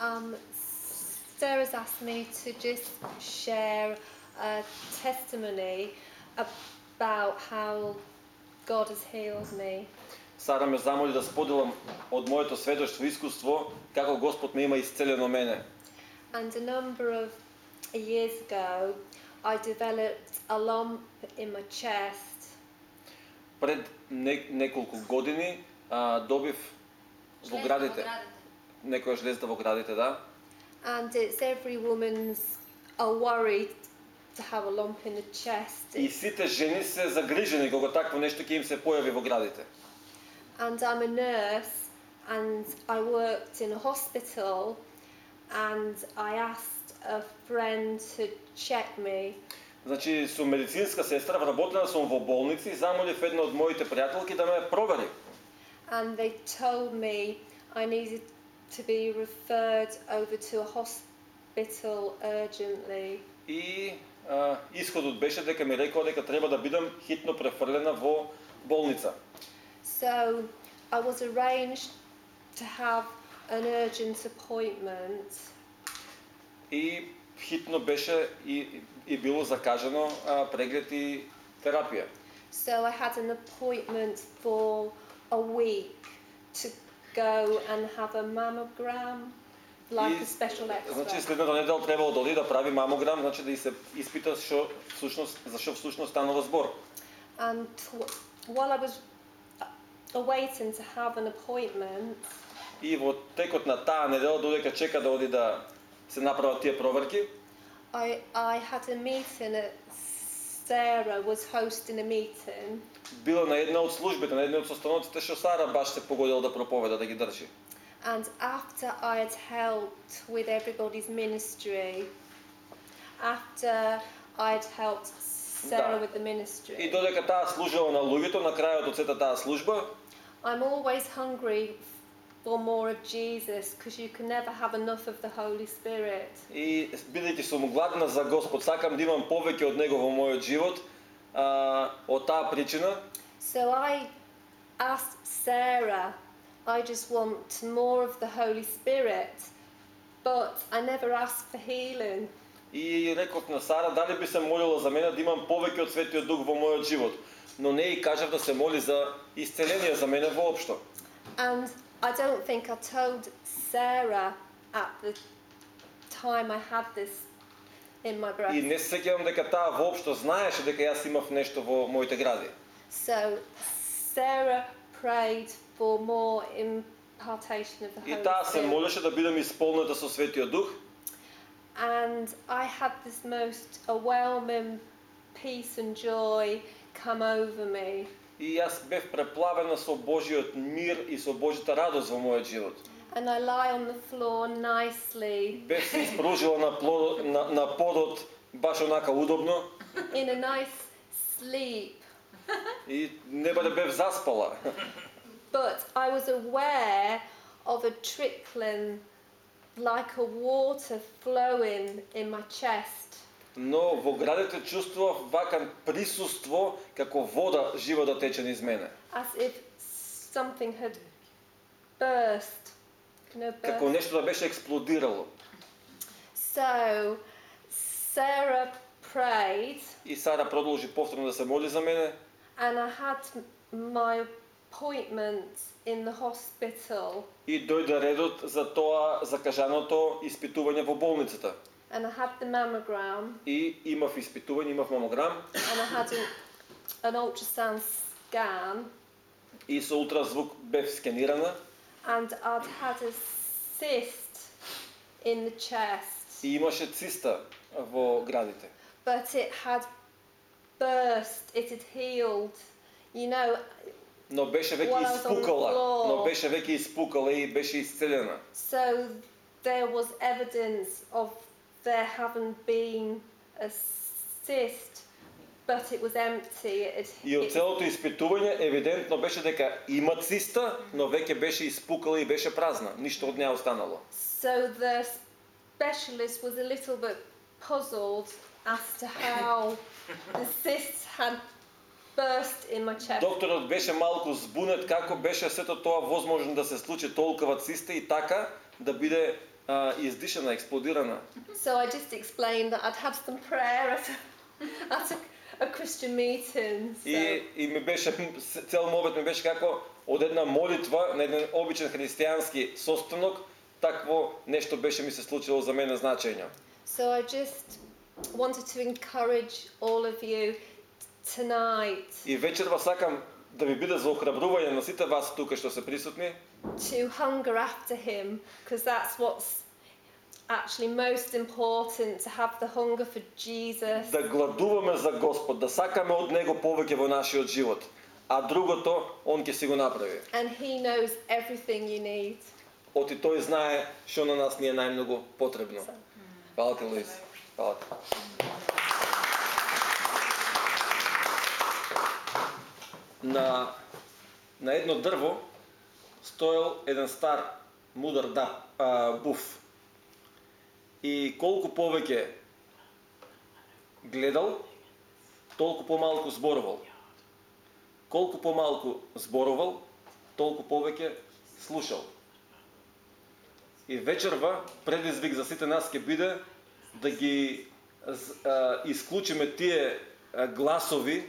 Um, Sarah's asked me to just share a testimony about how God has healed me. Сара ме замоли да споделам од моето сведоштво и искуство како Господ ме има исцелено мене. And a number of years ago, I developed a lump in my chest. Пред не, неколку години а, добив во градите, некоја жлезда во градите, да. And it's every woman's a worry to have a lump in the chest. И сите жени се загрижени кога такво нешто ќе им се појави во градите. And I'm a nurse and I worked in a hospital and I asked a friend to check me. Значи, сум медицинска сестра, вработена сум во болници и замолив една од моите пријателки да ме провери. And they told me I needed to be referred over to a hospital urgently. И а, исходот беше дека ми рекоа дека треба да бидам хитно префрлена во болница. So I was arranged to have an urgent appointment И хитно беше и, и било закажано а, преглед и терапија. So I had an appointment for a week to go and have a mammogram, like И, a special Значи X-ray. следната недела требало да оди да прави мамограм, значи да и се испита што всушност за што всушност станува збор. And w- while I was uh, waiting to have an appointment, И во текот на таа недела додека чека да оди да се направат тие проверки, I I had a meeting at Sarah was hosting a meeting, била на една од службите, на една од состаноците што Сара баш се погодила да проповеда, да ги држи. and after I had helped with everybody's ministry, after I'd helped Sarah Да. with the И ministry, додека таа служела на луѓето, на крајот од сета таа служба, I'm always hungry for more of Jesus because you can never have enough of the Holy Spirit. И бидејќи сум гладна за Господ, сакам да имам повеќе од него во мојот живот, а, од таа причина, So I asked Sarah, I just want more of the Holy Spirit, but I never asked for healing. и реков на Сара дали би се молила за мене да имам повеќе од Светиот Дух во мојот живот. Но не и кажав да се моли за исцеление за мене воопшто. And I don't think I told Sarah at the time I had this in my И breast. не се сеќавам дека таа воопшто знаеше дека јас имав нешто во моите гради. So Sarah prayed for more impartation of the И Holy таа се Spirit. молеше да бидам исполнета со Светиот Дух And I had this most overwhelming peace and joy come over me. И јас бев преплавена со Божиот мир и со Божјата радост во мојот живот. And I lie on the floor nicely Бев се испружила на, плод, на, на подот баш онака удобно in a nice sleep. и не да бев заспала. But I was aware of a trickling like a water flowing in my chest. Но во градите чувствував вакан присуство како вода жива да тече низ мене. As if something had burst. You know, Како burst. нешто да беше експлодирало. So Sarah prayed И Сара продолжи повторно да се моли за мене and I had my appointment in the hospital и дојде редот за тоа закажаното испитување во болницата. and I had the mammogram И имав испитување, имав мамограм and I had an, an ultrasound scan и со ултразвук бев скенирана and I'd had a cyst in the chest, и имаше циста во градите. but it had burst, it had healed. You know, Но беше веќе While I was on the испукала, floor. но беше веќе испукала и беше исцелена. so there was evidence of there having been a cyst, but it was empty. It, И од целото испитување евидентно беше дека има циста, но веќе беше испукала и беше празна. Ништо од неа останало. so the specialist was a little bit puzzled as to how the cyst had burst in my chest. Докторот беше малку збунет како беше сето тоа возможно да се случи толкова циста и така да биде а, издишана, експлодирана. So I just explained that I'd had some prayer at a, at a, a Christian meeting. So. И, и ми беше, цел мобет ми беше како од една молитва на еден обичен христијански состанок, такво нешто беше ми се случило за мене значајно. So I just wanted to encourage all of you tonight И вечерва сакам да ви биде за охрабрување на сите вас тука што се присутни, to hunger after Him because that's what's actually most important to have the hunger for Jesus. да гладуваме за Господ, да сакаме од Него повеќе во нашиот живот. А другото, Он ќе си го направи. And He knows everything you need. Оти Тој знае што на нас ни е најмногу потребно. So, Фала ти, Луис. Фала ти. На, на едно дрво стоел еден стар мудар да, а, буф. И колку повеќе гледал, толку помалку зборувал. Колку помалку зборувал, толку повеќе слушал. И вечерва предизвик за сите нас ќе биде да ги а, исклучиме тие гласови,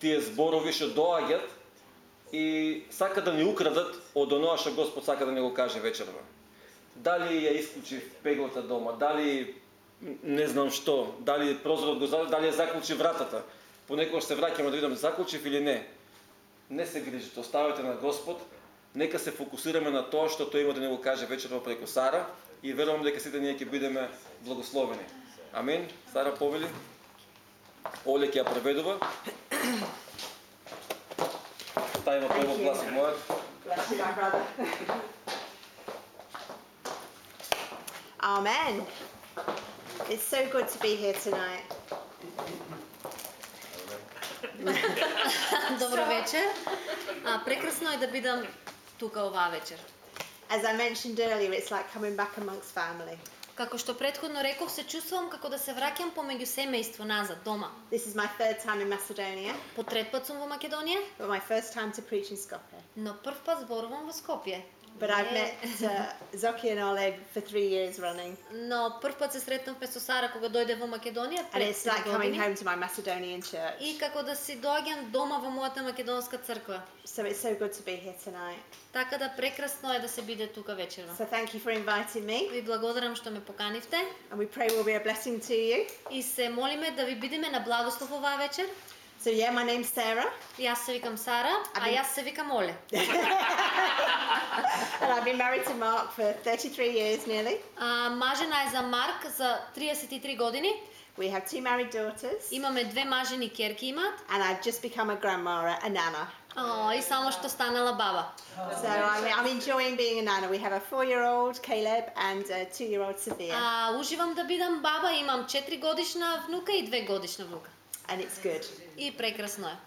тие зборови што доаѓат и сака да ни украдат од оноа што Господ сака да ни го каже вечерва. Дали ја исклучи пеглата дома, дали не знам што, дали прозорот го дали ја заклучи вратата. Понекогаш се враќаме да видам заклучив или не. Не се грижите, оставете на Господ. Нека се фокусираме на тоа што тој има да ни го каже вечерва преку Сара и верувам дека сите ние ќе бидеме благословени. Амин. Сара повели. Оле ќе ја преведува. Тај има превод гласов мојот. Bless you, my brother. Amen. It's so good to be here tonight. Добро вечер. А, прекрасно е да бидам тука оваа вечер. As I mentioned earlier, it's like coming back amongst family. Како што претходно реков, се чувствувам како да се враќам помеѓу семејство назад, дома. This is my third time in Macedonia, По трет пат сум во Македонија, but my first time to preach in Skopje. но прв пат зборувам во Скопје. But I've met uh, Zoki and Oleg for three years running, Но прв пат се сретнавме со Сара кога дојде во Македонија and it's like coming home to my Macedonian church. И како да си доаѓам дома во мојата македонска црква. So it's so good to be here tonight. Така да прекрасно е да се биде тука вечерва. So thank you for inviting me, Ви благодарам што ме поканивте and we pray we'll be a blessing to you. и се молиме да ви бидеме на благослов оваа вечер. So yeah, my name's Sarah, И Јас се викам Сара, а Аби- јас се викам Оле. and I've been married to Mark for 33 years nearly. А, мажена е за Марк за 33 години. We have two married daughters, Имаме две мажени керки имаат. and I've just become a grandma, a nana. О, и само што станала баба. So I'm, I'm enjoying being a nana. We have a four-year-old Caleb and a two-year-old Sophia, А, уживам да бидам баба, имам 4 годишна внука и 2 годишна внука. and it's good. И прекрасно е.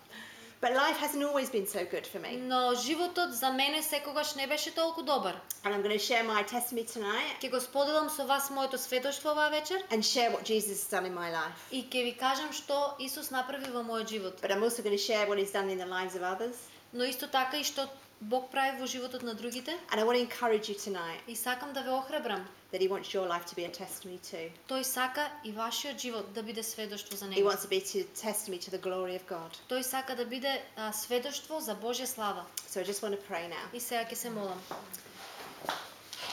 But life hasn't always been so good for me, Но животот за мене секогаш не беше толку добар. and I'm going to share my testimony tonight Ќе го споделам со вас моето сведоштво оваа вечер and share what Jesus has done in my life. и ќе ви кажам што Исус направи во мојот живот. But I'm also going to share what He's done in the lives of others, Но исто така и што Бог прави во животот на другите. and I want to encourage you tonight И сакам да ве охрабрам. that He wants your life to be a testimony too. Тој сака и вашиот живот да биде сведоштво за He него. wants to be to testimony to the glory of God. Тој сака да биде а, сведоштво за Божја слава. So I just want to pray now. И сега ќе се молам.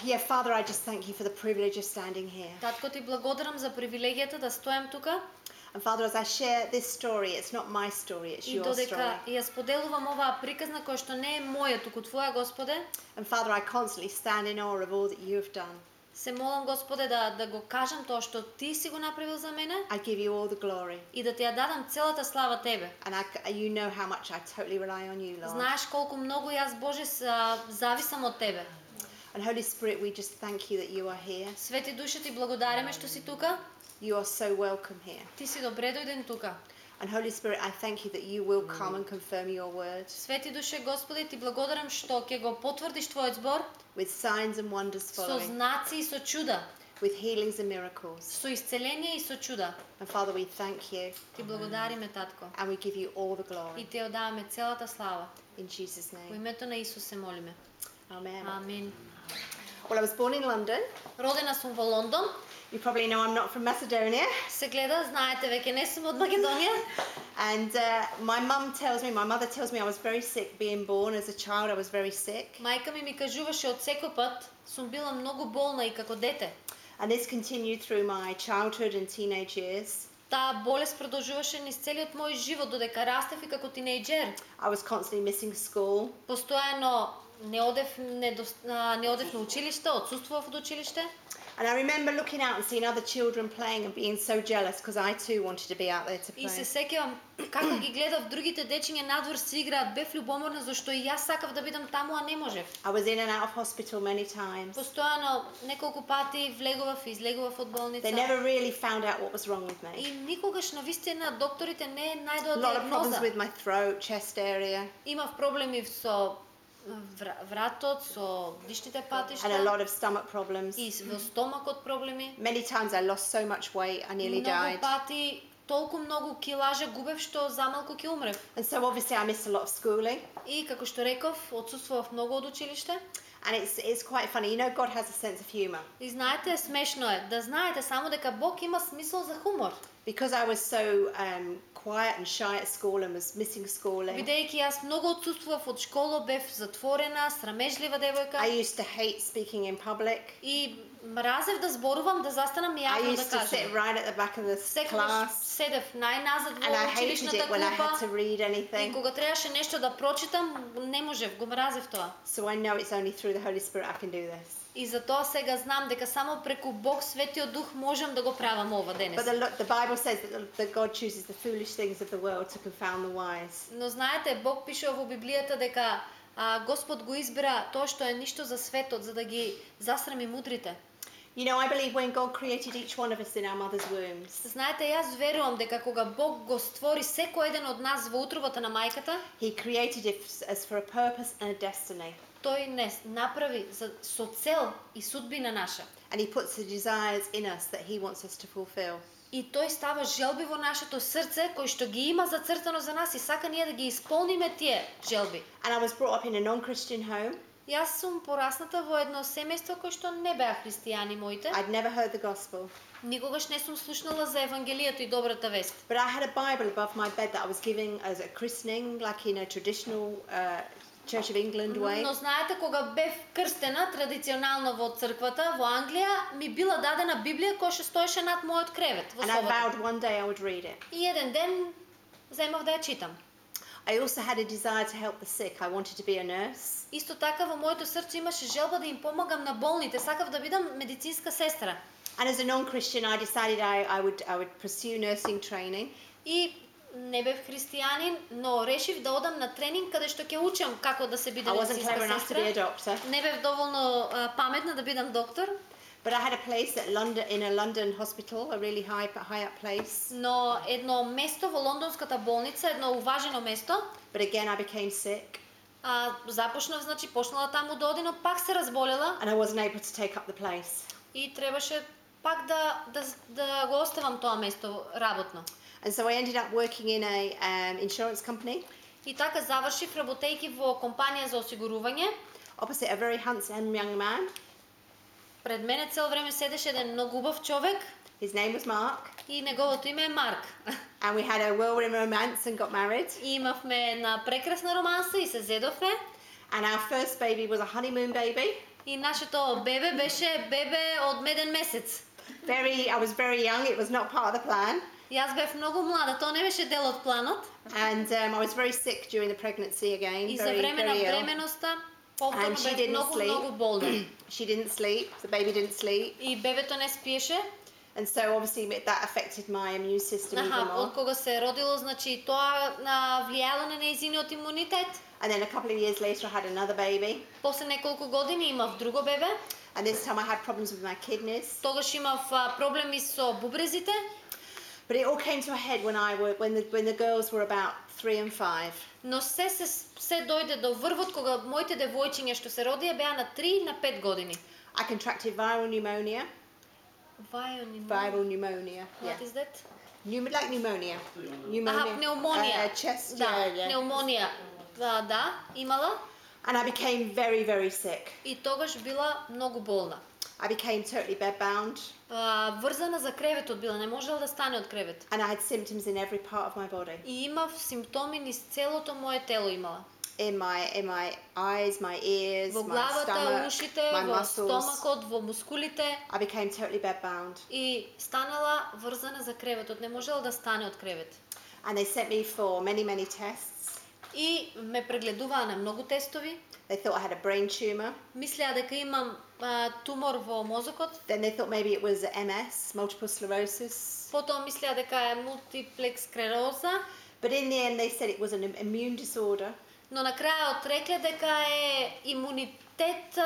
Yeah, Father, I just thank you for the privilege of standing here. Татко ти благодарам за привилегијата да стојам тука And Father, as I share this story, it's not my story, it's и your додека story. ја споделувам оваа приказна која што не е моја, туку твоја Господе, And Father, I constantly stand in awe of all that you have done. се молам Господе да да го кажам тоа што ти си го направил за мене I give you all the glory. и да ти ја дадам целата слава тебе. And I, you know how much I totally rely on you, Lord. Знаеш колку многу јас Боже с- зависам од тебе. And Holy Spirit, we just thank you that you are here. Свети Душа ти благодариме што си тука. You are so welcome here. Ти си добре дојден тука. And Holy Spirit, I thank you that you will come and confirm your word Свети Душе Господи, ти благодарам што ќе го потврдиш твојот збор with signs and wonders со following, знаци и со чуда, with healings and miracles. со исцеление и со чуда. And Father, we thank you Ти благодариме, татко. and we give you all the И glory. ти ја даваме целата слава. In Jesus' Во name. името на Исус се молиме. Amen. Амин. Well, I was born in London. Родена сум во Лондон. You probably know I'm not from Macedonia. Се гледа, знаете веќе не сум од Македонија. And uh, my mum tells me, my mother tells me I was very sick being born. As a child, I was very sick. Мајка ми ми кажуваше од секој пат сум била многу болна и како дете. And this continued through my childhood and teenage years. Таа болест продолжуваше низ целиот мој живот додека растев и како тинејџер. I was constantly missing school. Постојано не одев не, дос- а, не одев на училиште, отсуствував од училиште. And I remember looking out and seeing other children playing and being so jealous because I too wanted to be out there to И се play. сеќавам како ги гледав другите дечиња надвор се играат, бев љубоморна зашто и јас сакав да бидам таму, а не можев. I was in and out of hospital many times. Постојано неколку пати влегував и излегував од болница. They never really found out what was wrong with me. И никогаш на вистина докторите не A најдоа lot of problems диагноза. with my throat, chest area, Имав проблеми со вра- вратот, со дишните and a патишта lot of stomach problems. и во стомакот проблеми. Many times I lost so much weight, I nearly Многу died. пати толку многу килажа губев што за малку ќе умрев. And so obviously I missed a lot of schooling. И како што реков, отсуствував многу од училиште. And it's, it's quite funny. You know, God has a sense of humour. И знаете, смешно е да знаете само дека Бог има смисол за хумор. Because I was so um, quiet and shy at school and was missing schooling, Бидејќи јас многу отсуствував од школа, бев затворена, срамежлива девојка I used to hate speaking in public. и мразев да зборувам, да застанам I јавно да used to sit кажам. right at the back of the Секогаш class седев најназад and I во hated училишната it when I had to клупа read и anything. кога требаше нешто да прочитам, не можев, го мразев тоа. So I know it's only through the Holy Spirit I can do this. И затоа сега знам дека само преку Бог Светиот Дух можам да го правам ова денес. But the, lo- the Bible says that, that God chooses the foolish things of the world to confound the wise. Но знаете, Бог пишува во Библијата дека а, Господ го избра тоа што е ништо за светот, за да ги засрами мудрите. You know, I believe when God created each one of us in our mother's wombs, Знаете, јас верувам дека кога Бог го створи секој еден од нас во утробата на мајката, He created us for a purpose and a destiny. тој не направи за, со цел и судбина наша. And He puts the desires in us that He wants us to fulfill. И тој става желби во нашето срце, кој што ги има зацртано за нас и сака ние да ги исполниме тие желби. And I was brought up in a non Christian home. Јас сум порасната во едно семејство кој што не беа христијани моите. I'd never heard the gospel. Никогаш не сум слушнала за Евангелието и добрата вест. But I had a Bible above my bed that I was giving as a christening, like in a traditional uh, Church of England way. Но знаете, кога бев крстена традиционално во црквата во Англија, ми била дадена Библија која што стоеше над мојот кревет во And I собата. vowed one day I would read it. И еден ден земав да ја читам. I also had a desire to help the sick. I wanted to be a nurse. Исто така во моето срце имаше желба да им помагам на болните, сакав да бидам медицинска сестра. And as a non-Christian, I decided I, I would I would pursue nursing training. И не бев христијанин, но решив да одам на тренинг каде што ќе учам како да се биде медицинска сестра. Не бев доволно а, паметна да бидам доктор, but I had a place at London in a London hospital, a really high high up place. но едно место во лондонската болница, едно уважено место, But again, I became sick, а, започнав, значи, почнала таму да оди, но пак се разболела and I wasn't able to take up the place. и требаше пак да, да, да го оставам тоа место работно. And so I ended up working in a um, insurance company И така завршив работејќи во компанија за осигурување. opposite a very handsome young man. Пред мене цел време седеше еден многу убав човек His name was Mark, и неговото име е Марк. and we had a whirlwind romance and got married. И имавме една прекрасна романса и се зедовме. And our first baby was a honeymoon baby. И нашето бебе беше бебе од меден месец. Very, I was very young. It was not part of the plan, И аз бев многу млада, тоа не беше дел од планот. and um, I was very sick during the pregnancy again. И за Very, време на very ill. бременоста повторно And she бев didn't многу, sleep. многу болна. She didn't sleep. The baby didn't sleep, И бебето не спиеше. and so obviously that affected my immune system even Аха, more. од кога се е родило, значи и тоа на влијало на нејзиниот имунитет. And then a couple of years later, I had another baby, После неколку години имав друго бебе. and this time I had problems with my kidneys. Тогаш имав а, проблеми со бубрезите. But it all came to a head when I were, when the when the girls were about three and five. Но се, се, се дојде до врвот кога моите девојчиња што се родија беа на 3 и на 5 години. I contracted viral pneumonia. Viral Viral pneumonia. Yeah. What is that? Pneum- like pneumonia. Pneumonia. Аха, пневмонија. Uh, chest. Да, yeah, yeah. пневмонија. Да, да, имала. And I became very, very sick. И тогаш била многу болна. I became totally bedbound, А, врзана за креветот била, не можела да стане од кревет. and I had symptoms in every part of my body. И имав симптоми низ целото мое тело имала. In my in my eyes, my ears, Во my главата, stomach, ушите, my во muscles. стомакот, во мускулите I became totally bedbound. и станала врзана за креветот, не можела да стане од кревет. And they sent me for many, many tests. И ме прегледуваа на многу тестови. They thought I had a brain tumor. Мислеа дека имам а, тумор во мозокот. Then they thought maybe it was MS, multiple sclerosis. Потоа мислеа дека е мултиплекс склероза, But in the end, they said it was an im- immune disorder. Но на крајот рекле дека е имунитет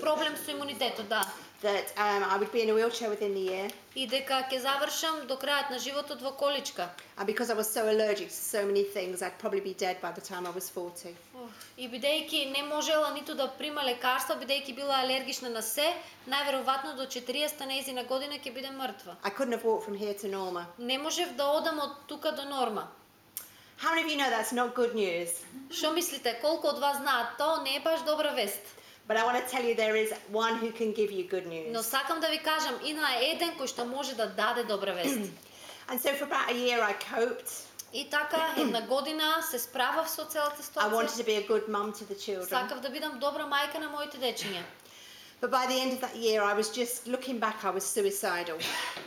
проблем со имунитетот, да. That um, I would be in a wheelchair within the year. И дека ќе завршам до крајот на животот во количка. And because I was so allergic to so many things, I'd probably be dead by the time I was 40. Уф, И бидејќи не можела ниту да прима лекарства, бидејќи била алергична на се, најверојатно до 40 нејзина година ќе биде мртва. I couldn't have walked from here to Norma. Не можев да одам од тука до норма. How many of you know that's not good news? Што мислите, колку од вас знаат, тоа не е баш добра вест. But I want to tell you there is one who can give you good news. Но сакам да ви кажам, има еден кој што може да даде добра вест. And so for about a year I coped. И така, една година се справав со целата I wanted ситуација. to be a good mum to the children. Сакав да бидам добра мајка на моите дечиња. But by the end of that year, I was just looking back, I was suicidal.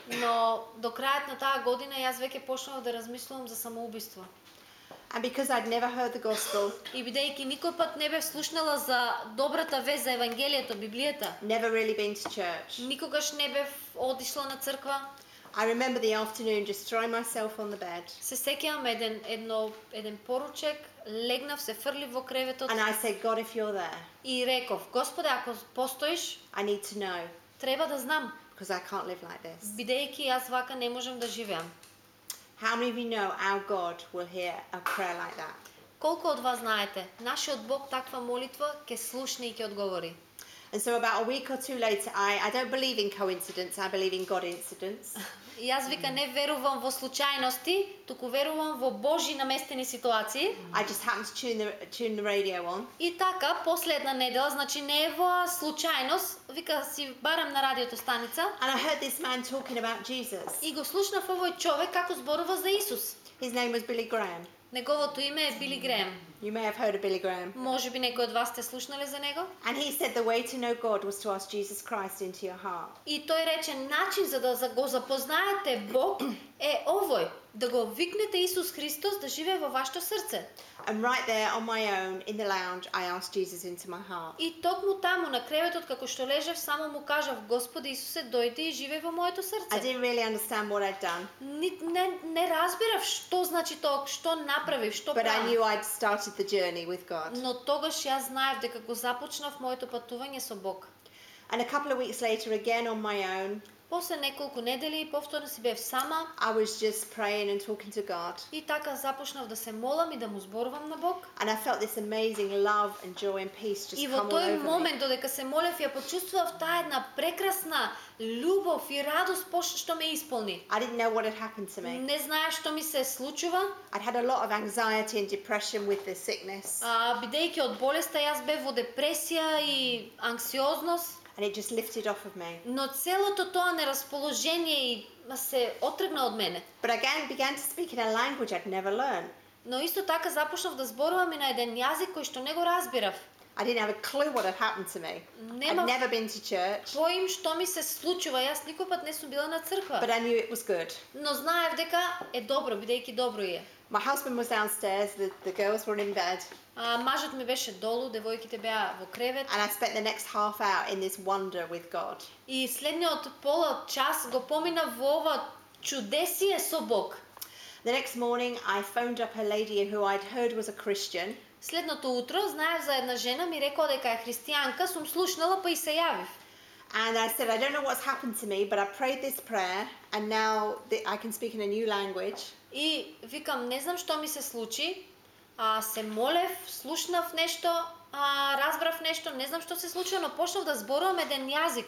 Но до крајот на таа година јас веќе почнав да размислувам за самоубиство. And because I'd never heard the gospel, И бидејќи никој пат не бев слушнала за добрата вест за Евангелието, Библијата, never really been to church, никогаш не бев одишла на црква, I remember the afternoon just throwing myself on the bed. се сеќавам еден едно еден поручек, легнав се фрлив во креветот And I said, God, if you're there, и реков: Господе, ако постоиш, I need to know треба да знам, because I can't live like this. бидејќи јас вака не можам да живеам. How many of you know our God will hear a prayer like that? Колку од вас знаете, нашиот Бог таква молитва ќе слушне и ќе одговори. And so about a week or two later, I, I don't believe in coincidence, I believe in God incidents. И јас вика не верувам во случајности, туку верувам во Божи наместени ситуации. I just happened to tune the, tune the radio on. И така, после една недела, значи не е во случајност, вика си барам на радиото станица And I heard this man talking about Jesus. и го слушнав овој човек како зборува за Исус. His name was Billy Graham. Неговото име е Били Греем. You may have heard of Billy Graham. Може би некој од вас сте слушнале за него? And he said the way to know God was to ask Jesus Christ into your heart. И тој рече начин за да го запознаете Бог е овој, да го викнете Исус Христос да живее во вашето срце. And right there on my own in the lounge, I asked Jesus into my heart. И токму таму на креветот како што лежав, само му кажав: Господи Исусе, дојди и живеј во моето I срце. didn't really understand what I'd done, Ни, не, не разбирав што значи тоа, што направив, што but I правам. knew I'd started the journey with God. Но тогаш јас знаев дека го започнав моето патување со Бог. And a couple of weeks later, again on my own, После неколку недели повторно си бев сама I was just praying and talking to God. и така започнав да се молам и да му зборувам на Бог. And I felt this amazing love and joy and peace just И во come all тој over me. момент додека се молев ја почувствував таа една прекрасна љубов и радост што ме исполни. I didn't know what had happened to me. Не знаеш што ми се случува, I'd had a lot of anxiety and depression with the sickness, а, бидејќи од болеста јас бев во депресија и анксиозност, and it just lifted off of me. но целото тоа неразположение и се отргна од мене. But I began, began to speak in a language I'd never learned. Но исто така започнав да зборувам и на еден јазик кој што не го разбирав. I didn't have a clue what had happened to me. Нема I'd never been to church, поим што ми се случува. Јас никој пат не сум била на црква. but I knew it was good. Но знаев дека е добро, бидејќи добро е. My husband was downstairs, the, the girls were in bed, А, мажот ми беше долу, девојките беа во кревет. and I spent the next half hour in this wonder with God. И следниот пола час го помина во ова чудесие со Бог. The next morning, I phoned up a lady who I'd heard was a Christian, Следното утро знаев за една жена, ми рекоа дека е христијанка, сум слушнала па и се јавив. and I said, I don't know what's happened to me, but I prayed this prayer, and now th- I can speak in a new language. И викам, не знам што ми се случи, а се молев, слушнав нешто, а разбрав нешто, не знам што се случило, но почнав да зборувам еден јазик.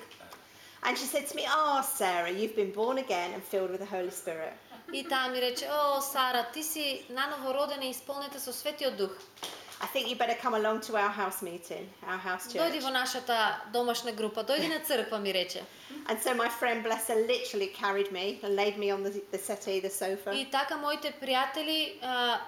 And she said to me, Oh, Sarah, you've been born again and filled with the Holy Spirit. И таа ми рече, о, Сара, ти си наново родена и исполнета со Светиот Дух. I think you better come along to our house meeting, our house Дојди church. во нашата домашна група, дојди на црква, ми рече. And so my friend, bless her, literally carried me and laid me on the, the settee, the sofa. И така моите пријатели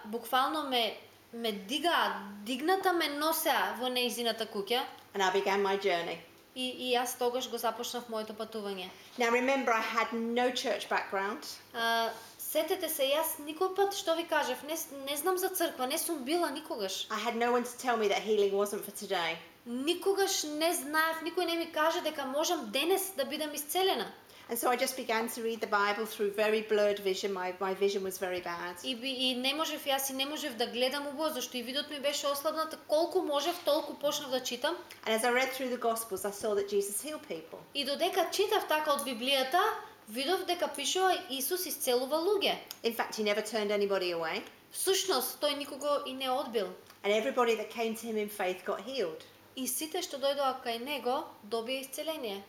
буквално ме ме дигаа, дигната ме носеа во неизината куќа And I began my journey. и, и јас тогаш го започнав моето патување. Now remember, I had no church background. А, сетете се, јас никој пат, што ви кажав, не, не знам за црква, не сум била никогаш. I had no one to tell me that healing wasn't for today. Никогаш не знаев, никој не ми каже дека можам денес да бидам исцелена. And so I just began to read the Bible through very blurred vision. My, my vision was very bad. И, би, и не можев, јас и не можев да гледам убаво, зашто и видот ми беше ослабната, колку можев, толку почнав да читам. And as I read through the Gospels, I saw that Jesus healed people. И додека читав така од Библијата, видов дека пишува Исус исцелува луѓе. In fact, he never turned anybody away. Всушност, тој никого и не одбил. And everybody that came to him in faith got healed. И сите што дојдоа кај него добија исцеление.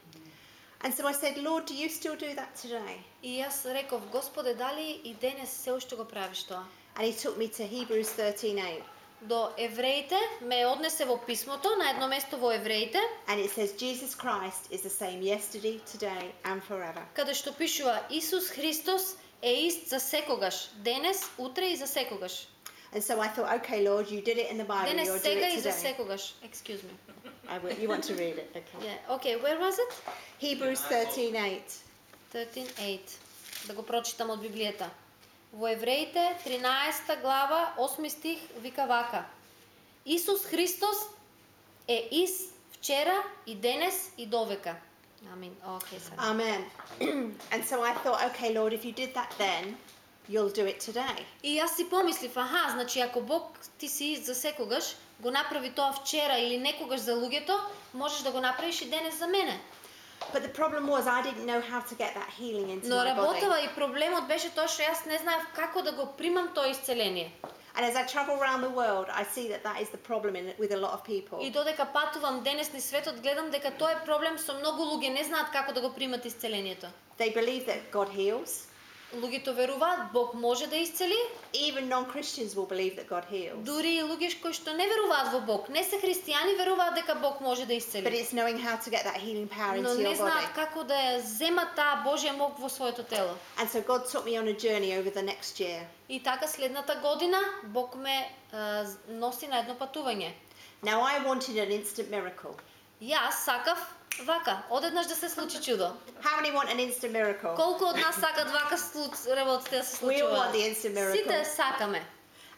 And so I said, Lord, do you still do that today? И јас реков, Господе, дали и денес се уште го правиш тоа? And he took me to Hebrews 13:8. До евреите ме однесе во писмото, на едно место во евреите, And it says, Jesus Christ is the same yesterday, today, and forever. каде што пишува Исус Христос е ист за секогаш, денес, утре и за секогаш. And so I thought, okay, Lord, you did it in the Bible, Денес, you'll do сега it и за today. секогаш. Excuse me. I will. You want to read it? Okay. Yeah. Okay, where was it? Hebrews 13:8. 13.8. Да го прочитам од Библијата. Во Евреите 13 глава 8 стих вика вака. Исус Христос е ист вчера и денес и довека. Амин. Окей, сега. Amen. and so I thought, okay, Lord, if you did that then, you'll do it today. И јас си помислив, аха, значи ако Бог ти си ист за секогаш, го направи тоа вчера или некогаш за луѓето, можеш да го направиш и денес за мене. But the problem was I didn't know how to get that healing into Но работава и проблемот беше тоа што јас не знаев како да го примам тоа исцеление. And as I travel around the world, I see that that is the problem in, with a lot of people. И додека патувам денес низ светот, гледам дека тоа е проблем со многу луѓе, не знаат како да го примат исцелението. They believe that God heals. Луѓето веруваат Бог може да исцели, Even non-Christians will believe that God heals. дури и луѓе кои што не веруваат во Бог, не се христијани, веруваат дека Бог може да But исцели. it's knowing how to get that healing power Но into не your body. знаат како да ја земат таа Божја мок во своето тело. And so God took me on a journey over the next year. И така следната година Бог ме а, носи на едно патување. Now I wanted an instant miracle. Јас сакав вака, одеднаш да се случи чудо. How many want an instant miracle? Колку од нас сакат вака слуц, работите да се We all want случуваат? the instant miracle. Сите сакаме.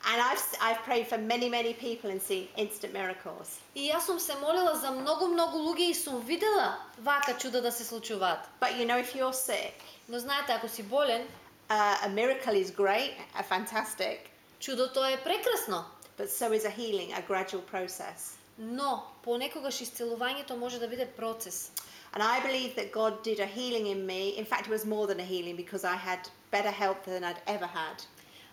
And I've, I've prayed for many, many people and seen instant miracles. И јас сум се молила за многу, многу луѓе и сум видела вака чуда да се случуваат. But you know, if you're sick, Но знаете, ако си болен, uh, a miracle is great, uh, fantastic, чудото е прекрасно. but so is a healing, a gradual process. Но понекогаш исцелувањето може да биде процес. And I believe that God did a healing in me. In fact, it was more than a healing because I had better health than I'd ever had.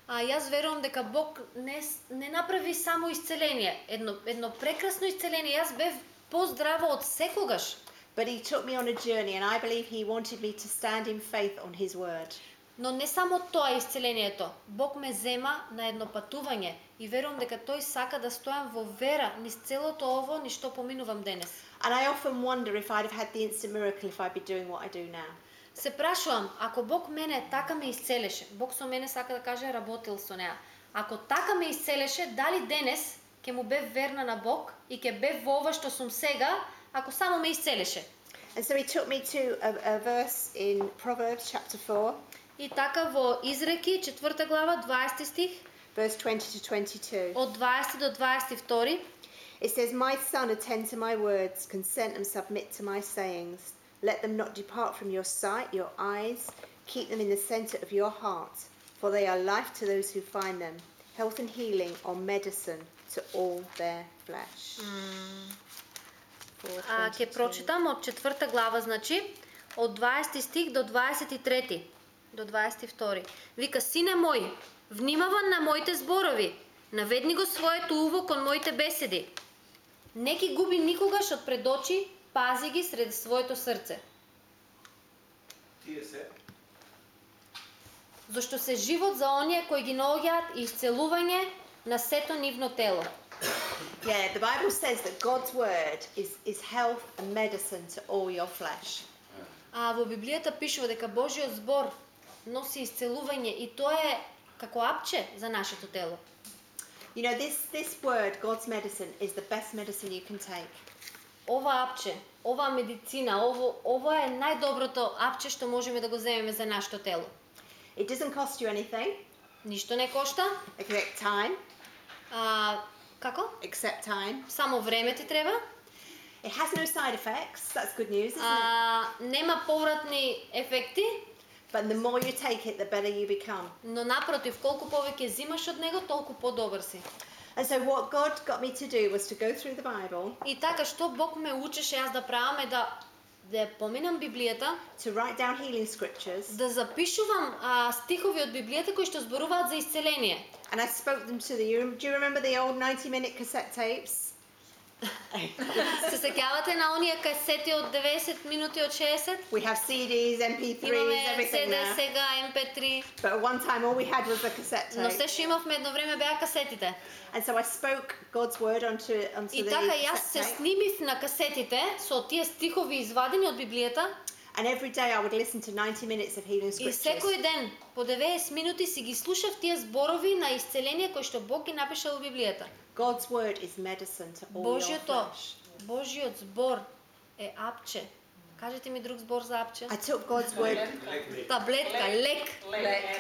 А јас верувам дека Бог не, не направи само исцеление, едно, едно прекрасно исцеление. Јас бев поздраво од секогаш. But He took me on a journey, and I believe He wanted me to stand in faith on His word. Но не само тоа е исцелението. Бог ме зема на едно патување и верувам дека тој сака да стојам во вера низ целото ово ни што поминувам денес. And I often wonder if I'd have had the instant miracle if I'd be doing what I do now. Се прашувам, ако Бог мене така ме исцелеше, Бог со мене сака да каже работил со неа. Ако така ме исцелеше, дали денес ќе му бев верна на Бог и ќе бев во ова што сум сега, ако само ме исцелеше. And so He took me to a, a verse in Proverbs chapter 4, И така во Изреки, 4 глава, 20 стих, verse 20 to 22. од 20 до 22, It says, My son, attend to my words, consent and submit to my sayings. Let them not depart from your sight, your eyes. Keep them in the centre of your heart, for they are life to those who find them, health and healing or medicine to all their flesh. А, ќе 4:22. прочитам од четврта глава, значи, од 20 стих до 23, До 22. Вика, сине мој, внимаван на моите зборови, наведни го своето уво кон моите беседи. Не ги губи никогаш од пред очи, пази ги сред своето срце. Тие се Зашто се живот за оние кои ги наоѓаат и исцелување на сето нивно тело. Yeah, the Bible says that God's word is, is health and medicine to all your flesh. А во Библијата пишува дека Божиот збор носи исцелување и тоа е како апче за нашето тело. You know, this, this word, God's medicine, is the best medicine you can take. Ова апче, оваа медицина, ово, ова е најдоброто апче што можеме да го земеме за нашето тело. It doesn't cost you anything Ништо не кошта, except time, а, како? except time. Само време ти треба, It has no side effects. That's good news, isn't it? а, нема повратни ефекти, But the more you take it, the better you become. но напротив, колку повеќе взимаш од него, толку подобар си. And so, what God got me to do was to go through the Bible, И така што Бог ме учеше јас да правам е да да ја поминам Библијата, to write down healing scriptures, да запишувам а, стихови од Библијата кои што зборуваат за исцеление. and I spoke them to the. you- Do you remember the old 90 minute cassette tapes? Се сеќавате на оние касети од 90 минути од 60? We have CDs, MP3s, Имаме everything CD, now. сега MP3, But at one time, all we had was the cassette но tape. се што имавме едно време беа касетите. And so I spoke God's word onto onto И the така јас се cassette tape. снимив на касетите со тие стихови извадени од Библијата And every day I would listen to 90 minutes of healing и scriptures. секој ден по 90 минути си ги слушав тие зборови на исцеление кои што Бог ги напишал во Библијата. God's word is medicine to all your Божјото, flesh. Божјиот збор е апче. Кажете ми друг збор за апче. I took God's word, Таблетка, лек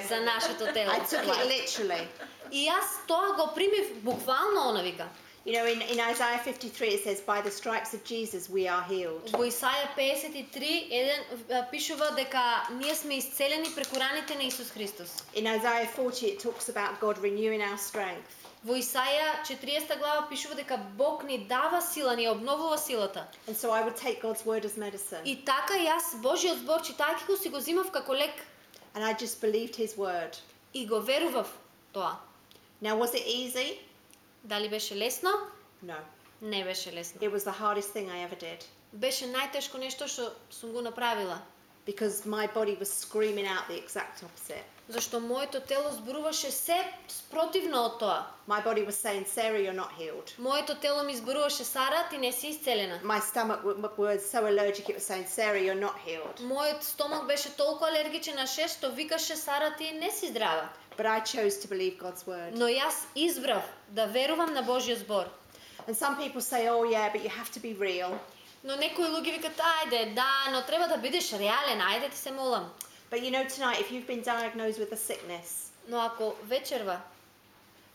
за нашето тело. I took it literally. И јас тоа го примив буквално, она вика. You know, in, in Isaiah 53 it says, By the stripes of Jesus we are healed. Во Исаја 53 еден а, пишува дека ние сме исцелени преку раните на Исус Христос. In Isaiah 40 it talks about God renewing our strength. Во Исаја 40 глава пишува дека Бог ни дава сила, ни обновува силата. And so I would take God's word as medicine. И така јас Божиот збор читајќи го си го зимав како лек And I just believed his word. и го верував тоа. Now, was it easy? Дали беше лесно? No. Не беше лесно. It was the hardest thing I ever did. Беше најтешко нешто што сум го направила, Because my body was screaming out the exact opposite. Зашто моето тело зборуваше се спротивно од тоа. My body was saying, Sarah, you're not healed. Моето тело ми зборуваше Сара, ти не си исцелена. My stomach was so allergic, it was saying, Sarah, you're not healed. Мојот стомак беше толку алергичен на шест, што викаше Сара, ти не си здрава. But I chose to believe God's word. Но јас избрав да верувам на Божјиот збор. And some people say, oh, yeah, but you have to be real. Но некои луѓе викат, ајде, да, но треба да бидеш реален, ајде ти се молам. But you know, tonight, if you've been diagnosed with a sickness, Но ако вечерва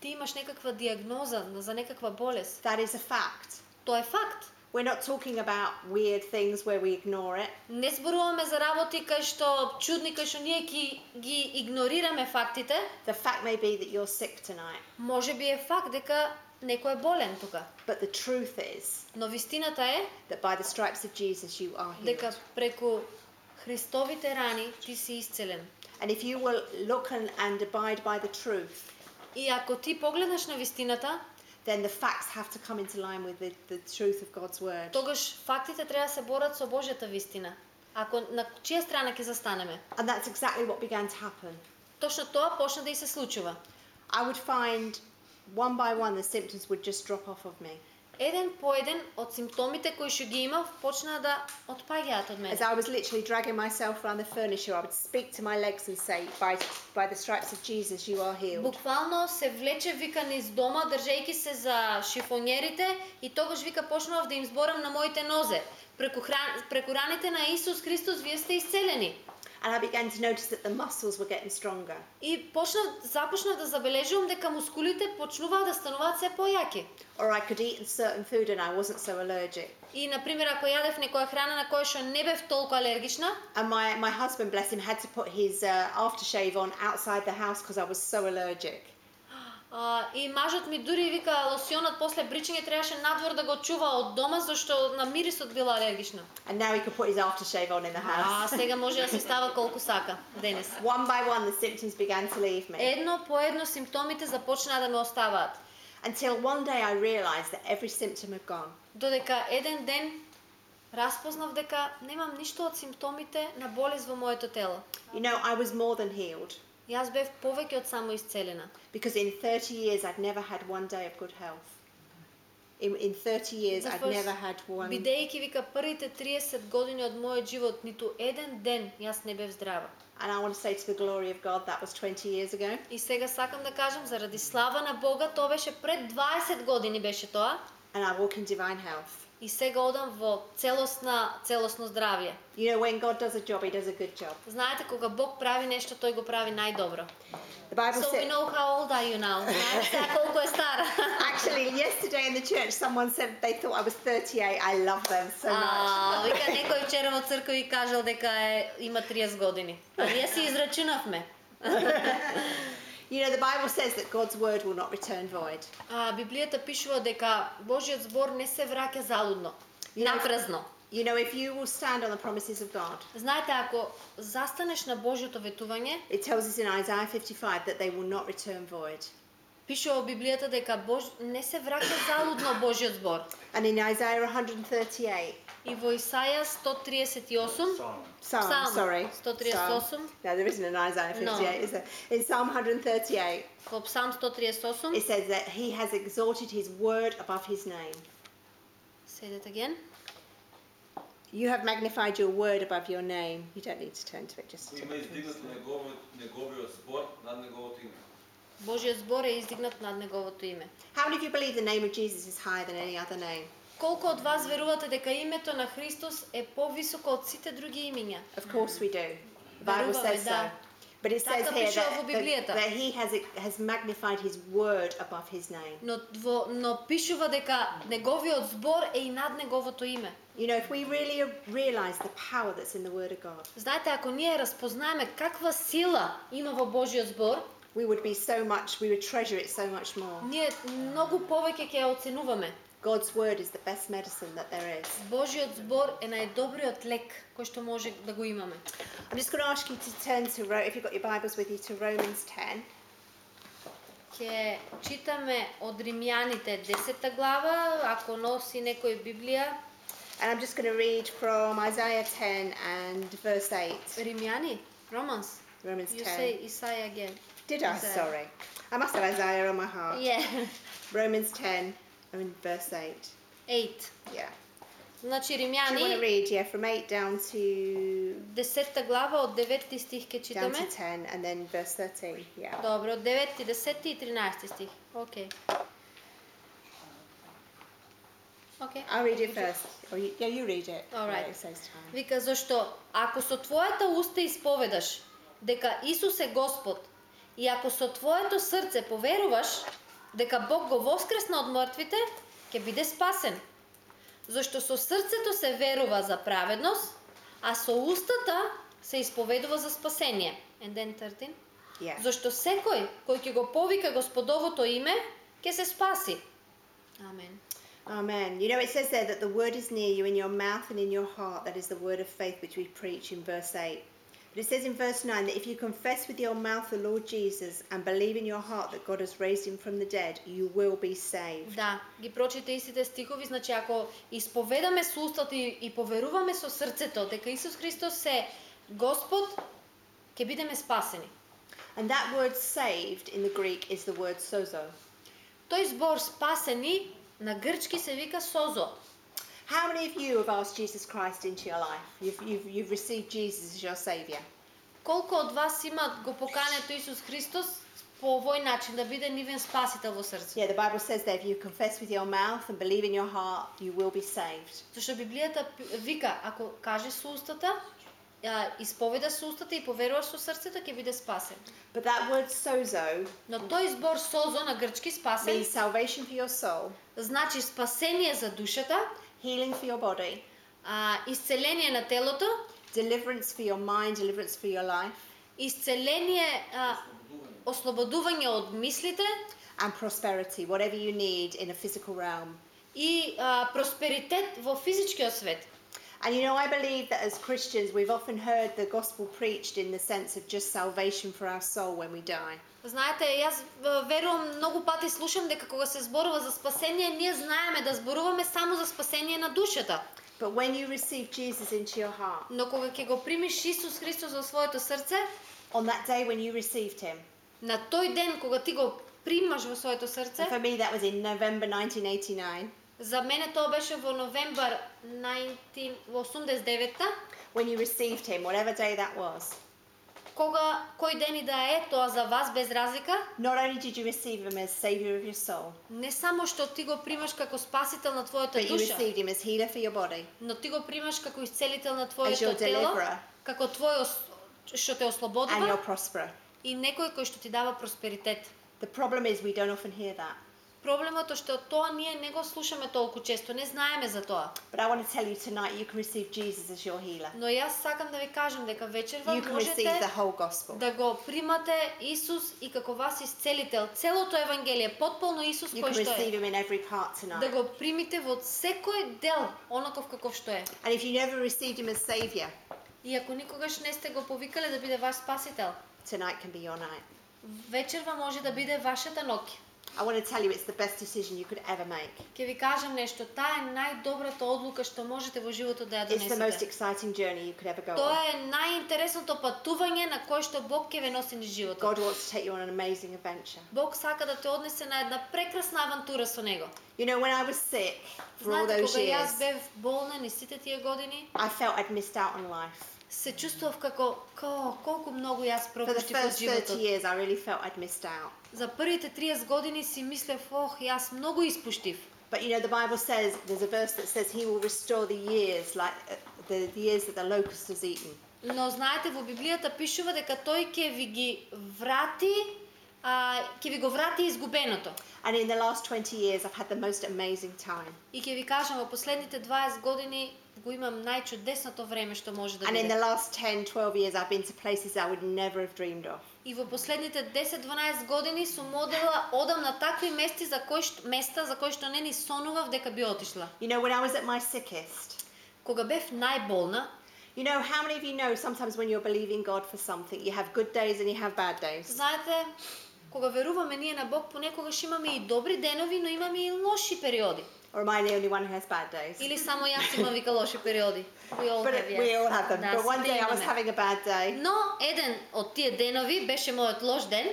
ти имаш некаква диагноза за некаква болест, that is a fact. тоа е факт. We're not talking about weird things where we ignore it. Не зборуваме за работи кај што чудни, кај што ние ги, ги игнорираме фактите. The fact may be that you're sick tonight. Може би е факт дека некој е болен тука. But the truth is Но вистината е that by the stripes of Jesus, you are healed. дека преку Христовите рани ти си исцелен. And if you will look and, and abide by the truth, И ако ти погледнеш на вистината, then the facts have to come into line with the, the truth of God's word. тогаш фактите треба да се борат со Божјата вистина. Ако на чија страна ќе застанеме? And that's exactly what began to happen. Точно тоа почна да и се случува. I would find one by one the symptoms would just drop off of me. Еден по еден од симптомите кои што ги имав почнаа да отпаѓаат од As мене. I was literally dragging myself around the furniture, I would speak to my legs and say, by, by the stripes of Jesus, you are healed. Буквално се влече вика низ дома, држејќи се за шифонерите и тогаш вика почнував да им зборам на моите нозе. Преку, хран... преку раните на Исус Христос вие сте исцелени. And I began to notice that the muscles were getting stronger. И почнав, започнав да забележувам дека мускулите почнуваат да стануваат се појаки. Or I could eat certain food and I wasn't so allergic. И, например, ако јадев некоја храна на која што не бев толку алергична, And my, my husband, bless him, had to put his uh, aftershave on outside the house because I was so allergic. А, и мажот ми дури вика лосионот после бричење требаше надвор да го чува од дома зашто на мирисот била алергична. And now he could put his aftershave on in the А house. сега може да се става колку сака денес. One by one, the symptoms began to leave me. Едно по едно симптомите започнаа да ме оставаат. Until one day I realized that every symptom had gone. Додека еден ден распознав дека немам ништо од симптомите на болест во моето тело. You know, I was more than healed Јас бев повеќе од само исцелена. because in 30 years I'd never had one day of good health. In, in 30 years, I'd never had one. Бидејќи вика првите 30 години од мојот живот, ниту еден ден јас не бев здрава. And I want to say to the glory of God, that was 20 years ago. И сега сакам да кажам, заради слава на Бога, тоа беше пред 20 години беше тоа. And I walk in divine health. И сега одам во целосна, целосно здравје. You know, when God does a job, He does a good job. Знаете, кога Бог прави нешто, тој го прави најдобро. The Bible So we says. know how old are you now. Знаете колку е стара. Actually, yesterday in the church, someone said they thought I was 38. I love them so much. А, вика некој вчера во црква и кажал дека е, има 30 години. А ние си израчунавме. You know, the Bible says that God's word will not return void. А, Библијата пишува дека Божиот збор не се враќа залудно, You know, напразно. You know, if you will stand on the promises of God, Знаете, ако застанеш на Божјото ветување, it tells us in Isaiah 55 that they will not return void. пишува во Библијата дека Бож... не се враќа залудно Божиот збор. And in Isaiah 138, И во Исаја 138, Psalm, Psalm, sorry. 138. Psalm. No, there isn't an Isaiah 58, No. is there? In Psalm 138, во Псалм 138, it says that he has exalted his word above his name. say that again. You have magnified your word above your name. You don't need to turn to it, just. Има издигнат неговиот, неговиот збор над неговото име. Божиот збор е издигнат над неговото име. How many of you believe the name of Jesus is higher than any other name? Колку од вас верувате дека името на Христос е повисоко од сите други имиња? Of course we do. The Bible says so. да. But it says Така here пишува that, that, he has, has magnified his word above his name. Но, во, но пишува дека неговиот збор е и над неговото име. You know, if we really realize the power that's in the word of God, Знаете, ако ние разпознаеме каква сила има во Божиот збор, we would be so much, we would treasure it so much more. ние многу повеќе ќе ја оценуваме. God's word is the best medicine that there is. Божиот збор е најдобриот лек кој што може да го имаме. I'm just going to ask you to turn to, Ro- if you've got your Bibles with you, to Romans 10. Ќе читаме од Римјаните 10 глава, ако носи некој Библија, And I'm just going to read from Isaiah 10 and verse 8. Римјани, Romans. Romans You 10. say Isaiah again. Did I? Isaiah. Sorry. I must have Isaiah on my heart. Yeah. Romans 10 and verse 8. 8. Yeah. Значи Do you want to Римјани, read, yeah, from 8 down to 10 глава од 9 стих ќе down to читаме. 10 and then verse 13. Yeah. Добро, од 9, 10 и 13 стих. Океј. Океј. I'll read it first. Or you, yeah, you read it. All right. It saves time. Вика зашто ако со твојата уста исповедаш дека Исус е Господ и ако со твоето срце поверуваш дека Бог го воскресна од мртвите, ќе биде спасен. Зашто со срцето се верува за праведност, а со устата се исповедува за спасение. And then 13. Yeah. Зашто секој кој ќе го повика Господовото име, ќе се спаси. Амен. Amen. You know, it says there that the word is near you in your mouth and in your heart. That is the word of faith which we preach in verse 8. But it says in verse 9 that if you confess with your mouth the Lord Jesus and believe in your heart that God has raised him from the dead, you will be saved. Да, ги прочите истите стихови, значи ако исповедаме со устата и, и поверуваме со срцето дека Исус Христос е Господ, ќе бидеме спасени. And that word saved in the Greek is the word sozo. Тој збор спасени на грчки се вика созо. How many of you have asked Jesus Christ into your life? You've, you've, you've received Jesus as your Saviour. Колку од вас имат го покането Исус Христос по овој начин да биде нивен спасител во срце? Yeah, the Bible says that if you confess with your mouth and believe in your heart, you will be saved. Зашто Библијата вика, ако кажеш со устата, исповедаш со устата и поверуваш со срцето, ќе биде спасен. But that word sozo Но тој збор созо на грчки спасен means salvation for your soul, значи спасение за душата, healing for your body, а, исцеление на телото, deliverance for your mind, deliverance for your life, исцеление, а, ослободување од мислите and prosperity, whatever you need in a physical realm. и а, просперитет во физичкиот свет. And you know, I believe that as Christians, we've often heard the gospel preached in the sense of just salvation for our soul when we die. Знаете, јас а, верувам многу пати слушам дека кога се зборува за спасение, ние знаеме да зборуваме само за спасение на душата. But when you receive Jesus into your heart, Но кога ќе го примиш Исус Христос во своето срце, on that day when you received Him, на тој ден кога ти го примаш во своето срце, and for me that was in November 1989, За мене тоа беше во новембар 19 во 89-та, when you received Him, whatever day that was. кога кој ден и да е тоа за вас без разлика, Not only did you receive Him as Savior of your soul, не само што ти го примаш како спасител на твојата but you душа, received Him as healer for your body, но ти го примаш како исцелител на as твоето your тело, deliverer, како твој ос- што те and ослободува your prosperer. и некој кој што ти дава просперитет. The problem is we don't often hear that. Проблемот е што тоа ние не го слушаме толку често, не знаеме за тоа. But I want to tell you tonight you can receive Jesus as your healer. Но јас сакам да ви кажам дека вечерва You the можете whole gospel. да го примате Исус и како вас исцелител. Целото Евангелие, потполно Исус You кој што е. Him in every part Да го примите во секој дел, онаков каков што е. And if you never received Him as Savior, И ако никогаш не сте го повикале да биде ваш спасител, tonight can be your night. вечерва може да биде вашата ноќ. I want to tell you it's the best decision you could ever make. Ќе ви кажам нешто, таа е најдобрата одлука што можете во животот да ја It's the most донесете. exciting journey you could ever go Тоа on. е најинтересното патување на кое што Бог ќе ве носи низ животот. God wants to take you on an amazing adventure. Бог сака да те однесе на една прекрасна авантура со него. You know, when I was sick for all Знаете, those кога јас years, бев болна ни сите тие години, I felt I'd missed out on life. Се чувствував како, ко, колку многу јас пропуштив од first 30 животот. years, I really felt I'd missed out. За првите 30 години си мислев, ох, јас многу испуштив. But you know, the Bible says there's a verse that says He will restore the years like the, the years that the locust has eaten. Но знаете, во Библијата пишува дека тој ќе ви ги врати, а, ќе ви го врати изгубеното. And in the last 20 years, I've had the most amazing time. И ќе ви кажам, во последните 20 години го имам најчудесното време што може да And in the биде. last 10, 12 years, I've been to places I would never have dreamed of. И во последните 10-12 години сум одела, одам на такви мести за кои што, места за кои што не ни сонував дека би отишла. You know, when I was at my sickest, Кога бев најболна, you know, how many of you know sometimes when you're believing God for something, you have good days and you have bad days? знаете, кога веруваме ние на Бог, понекогаш имаме и добри денови, но имаме и лоши периоди. Or am I the only one who has bad days? Или само јас имам вика лоши периоди. We all But have, yes. we all have them. Да, But one сите day I was имаме. having a bad day Но еден од тие денови беше мојот лош ден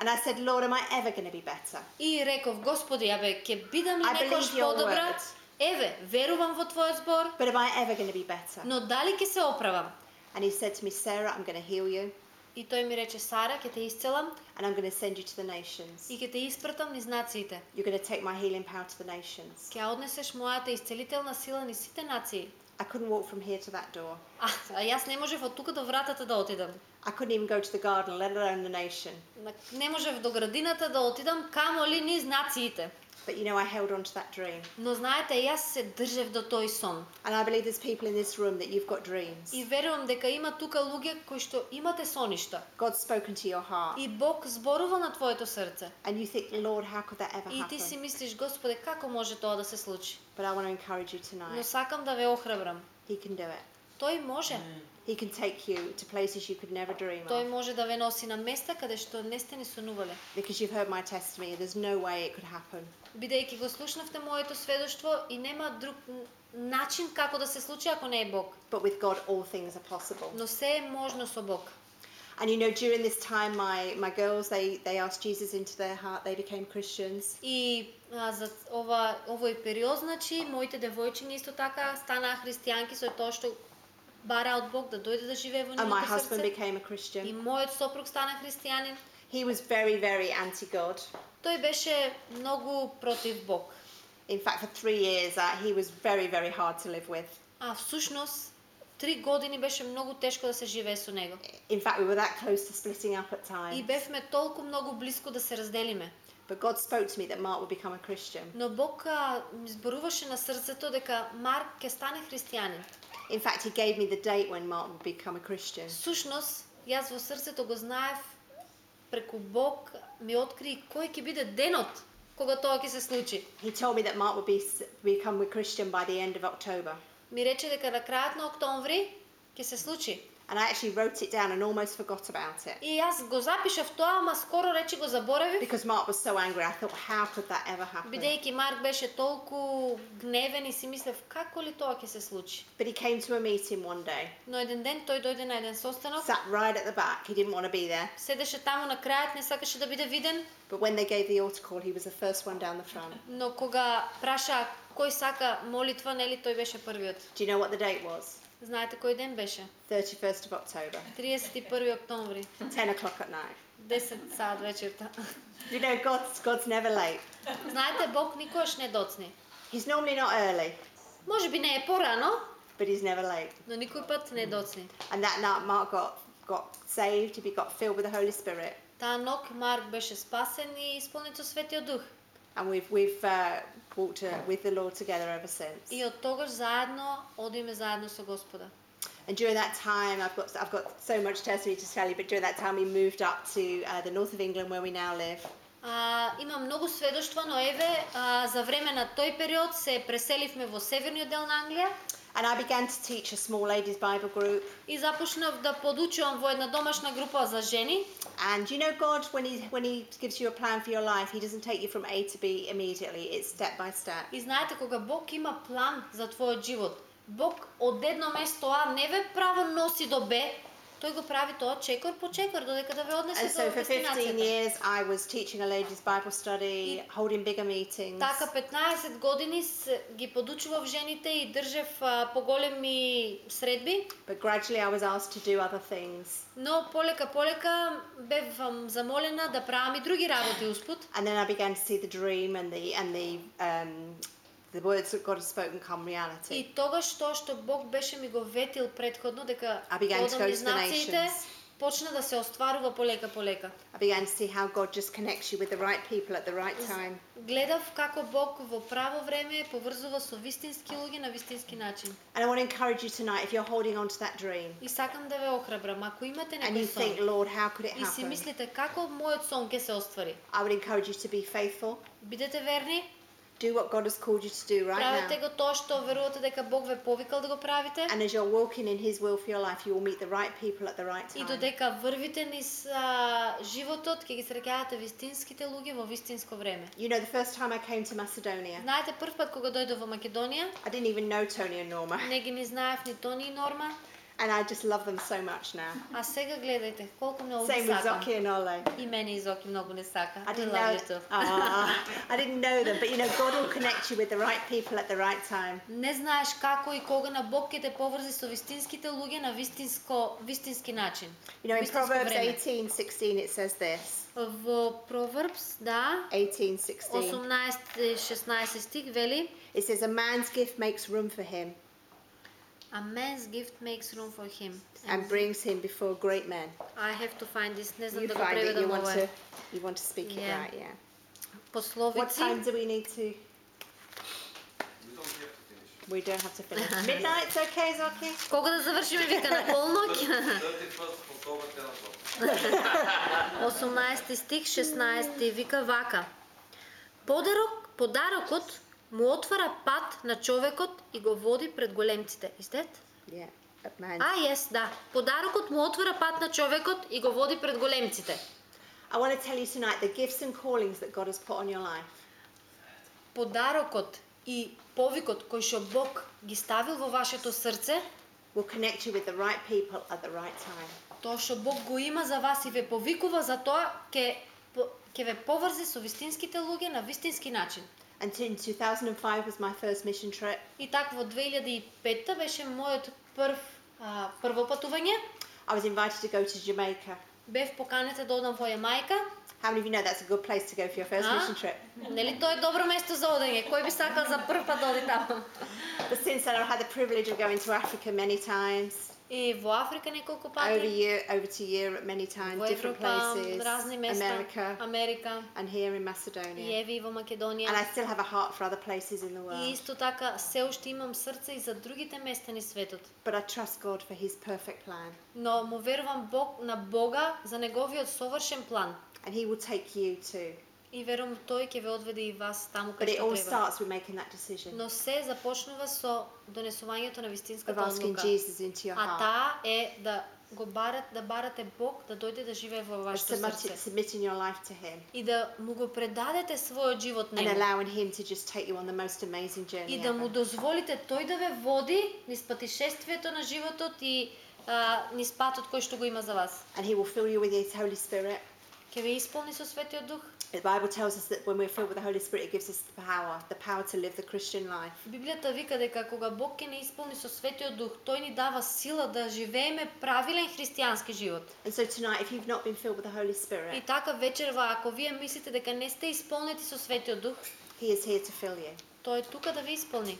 and I said, Lord, am I ever going to be better? и реков, Господи, абе, ќе бидам ли I некош believe your подобра? word. Еве, верувам во твојот збор, But am I ever going to be better? но дали ќе се оправам? And he said to me, Sarah, I'm going to heal you И тој ми рече, Сара, ќе те исцелам and I'm going to send you to the nations. и ќе те испратам низ нациите. You're going to take my healing power to the nations. Ќе однесеш мојата исцелителна сила низ сите нации. I couldn't walk from here to that door. А, а јас не можев од тука до вратата да отидам. I couldn't even go to the garden, let alone the nation. Не можев до градината да отидам, камо ли низ нациите. But you know, I held on to that dream. Но знаете, јас се држев до тој сон. And I believe there's people in this room that you've got dreams. И верувам дека има тука луѓе кои што имате соништа. God's spoken to your heart. И Бог зборува на твоето срце. And you think, Lord, how could that ever И ти си happen? мислиш, Господе, како може тоа да се случи? But I want to encourage you Но tonight. сакам да ве охрабрам. He can do it. Тој може. He can take you to places you could never dream Тој of. може да ве носи на места каде што не сте ни сонувале. Because you've heard my testimony, there's no way it could happen. Бидејќи го слушнавте моето сведоштво и нема друг начин како да се случи ако не е Бог. But with God, all things are possible. Но се е можно со Бог. And you know, during this time, my, my girls, they, they asked Jesus into their heart. They became Christians. И за ова овој период, значи, моите девојчиња исто така станаа христијанки со тоа што бара од Бог да дојде да живее во And my нивното husband срце. became a И Christian. мојот сопруг стана христијанин. He was very, very anti God. Тој беше многу против Бог. In fact, for three years, uh, he was very, very hard to live with. А всушност, три години беше многу тешко да се живее со него. In fact, we were that close to splitting up at И times. бевме толку многу близко да се разделиме. But God spoke to me that Mark would become a Christian. Но Бог а, ми зборуваше на срцето дека Марк ќе стане христијанин. In fact, he gave me the date when Mark would become a Christian. Всушност, јас во срцето го знаев преку Бог ми откри кој ќе биде денот кога тоа ќе се случи. He told me that Mark would be, become a Christian by the end of October. Ми рече дека на крајот на октомври ќе се случи. And I actually wrote it down and almost forgot about it. И јас го запишав тоа, ама скоро речи го заборавив, Because Mark was so angry, I thought, how could that ever happen? бидејќи Марк беше толку гневен и си мислев како ли тоа ќе се случи. But he came to a meeting one day, Но еден ден тој дојде на еден состанок, sat right at the back. He didn't want to be there. седеше таму на крајот, не сакаше да биде виден, But when they gave the altar call, he was the first one down the front. но кога праша кој сака молитва, нели тој беше првиот. Do you know what the date was? Знаете кој ден беше? 31st of October, 31 октомври, 10 o'clock at night. 10 саат вечерта. You know, God's, God's never late. Знаете, Бог никогаш не доцни. He's normally not early, Може би не е порано, but he's never late. но никој пат не доцни. And that night, Mark got, got saved, he got filled with the Holy Spirit. Таа ног Марк беше спасен и исполнет со Светиот Дух. And we've, we've uh, walked uh, with the Lord together ever since. И од тогаш заедно одиме заедно со Господа. And during that time, I've got, I've got so much testimony to tell you, but during that time, we moved up to uh, the north of England where we now live. А, има многу сведоштва, но еве а, за време на тој период се преселивме во северниот дел на Англија And I began to teach a small ladies' Bible group. и започнав да подучувам во една домашна група за жени. And you know, God, when he, when he gives you a plan for your life, He doesn't take you from A to B immediately, it's step by step. И знаете, кога Бог има план за твојот живот, Бог од едно место А не ве право носи до Б, тој го прави тоа чекор по чекор, додека да ве однесе And so до for 15 дестинацијата. years, I was teaching a ladies' Bible study, holding bigger meetings. Така 15 години с- ги подучував жените и држев а, поголеми средби, But gradually, I was asked to do other things. но полека полека бев ам, замолена да правам и други работи успут. And then I began to see the dream and the, and the, um, the words that God has spoken come reality. И тоа што Бог беше ми го ветил предходно дека одам низ нациите, почна да се остварува полека полека. I began to see how God just connects you with the right people at the right time. Гледав како Бог во право време поврзува со вистински луѓе на вистински начин. And I want to encourage you tonight, if you're holding on to that dream И сакам да ве охрабрам, ако имате and you некој think, сон Lord, how could it и си happen? мислите како мојот сон ќе се оствари, I would encourage you to be faithful. бидете верни, Do what God has called you to do right правете now. го тоа што верувате дека Бог ве повикал да го правите. And as you're walking in His will for your life, you will meet the right people at the right И time. додека врвите низ а, животот, ќе ги среќавате вистинските луѓе во вистинско време. You know, the first time I came to Macedonia, Знаете, прв пат кога дојдов во Македонија, I didn't even know Tony and Norma. не ги ни знаев ни Тони и Норма, And I just love them so much now. а сега гледајте колку многу Same ги with сакам. Zoki and Ole. И мене и Зоки многу не сака. I We didn't love know. you too. Ah, I didn't know them, but you know, God will connect you with the right people at the right time. Не знаеш како и кога на Бог ќе те поврзи со вистинските луѓе на вистинско вистински начин. You know, in Вистинско Proverbs време. 18, 16, it says this. Во Proverbs, да, 18, 16. 18-16 стих вели It says, A man's gift makes room for him A man's gift makes room for him. and brings him before great men. I have to find this. Не знам You да го find it, you преведам want ова. to, you want to speak it Yeah. right, yeah. What Пословици. time do we need to? We don't have to finish. Midnight's okay, Zoki? Кога да завршиме вика на полноќ? 18 стих, 16 вика вака. Подарок, подарокот му отвара пат на човекот и го води пред големците. That? Yeah. А, yes, да. Подарокот му отвара пат на човекот и го води пред големците. I want to tell you tonight the gifts and callings that God has put on your life. Подарокот и повикот кој што Бог ги ставил во вашето срце, will connect you with the right people at the right time. тоа што Бог го има за вас и ве повикува за тоа, ќе по- ќе ве поврзи со вистинските луѓе на вистински начин. And in 2005 was my first mission trip. И така во 2005 беше мојот прв а, прво патување. I was invited to go to Jamaica. Бев поканета да одам во Јамајка. How many of you know that's a good place to go for your first А? mission trip? Нели тоа е добро место за одење? Кој би сакал за прв пат да оди таму? But since then, I've had the privilege of going to Africa many times, И во Африка неколку over, пати, year, over to Europe many times, во different Европа, places, разни места, America, Америка, and here in и Macedonia. еве и во Македонија. And I still have a heart for other places in the И world. исто така се уште имам срце и за другите места низ светот. But I trust God for His perfect plan. Но му верувам Бог на Бога за неговиот совршен план. And He will take you too. И верувам тој ќе ве одведе и вас таму But кај it што all треба. starts with making that decision Но се започнува со донесувањето на вистинската одлука. А таа е да го барат, да барате Бог да дојде да живее во вашето срце submitting your life to Him, и да му го предадете својот живот and нему allowing Him to just take you on the most amazing journey и да му дозволите тој да ве води низ патишествието на животот и а, низ патот кој што го има за вас. And He will fill you with His Holy Spirit. Ќе ве исполни со Светиот Дух. The Bible tells us that when we're filled with the Holy Spirit, it gives us the power, the power to live the Christian life. Библијата вика дека кога Бог ќе не исполни со Светиот Дух, тој ни дава сила да живееме правилен христијански живот. And so tonight, if you've not been filled with the Holy И Spirit, така вечерва, ако вие мислите дека не сте исполнети со Светиот Дух, He is here to fill you. тој е тука да ве исполни.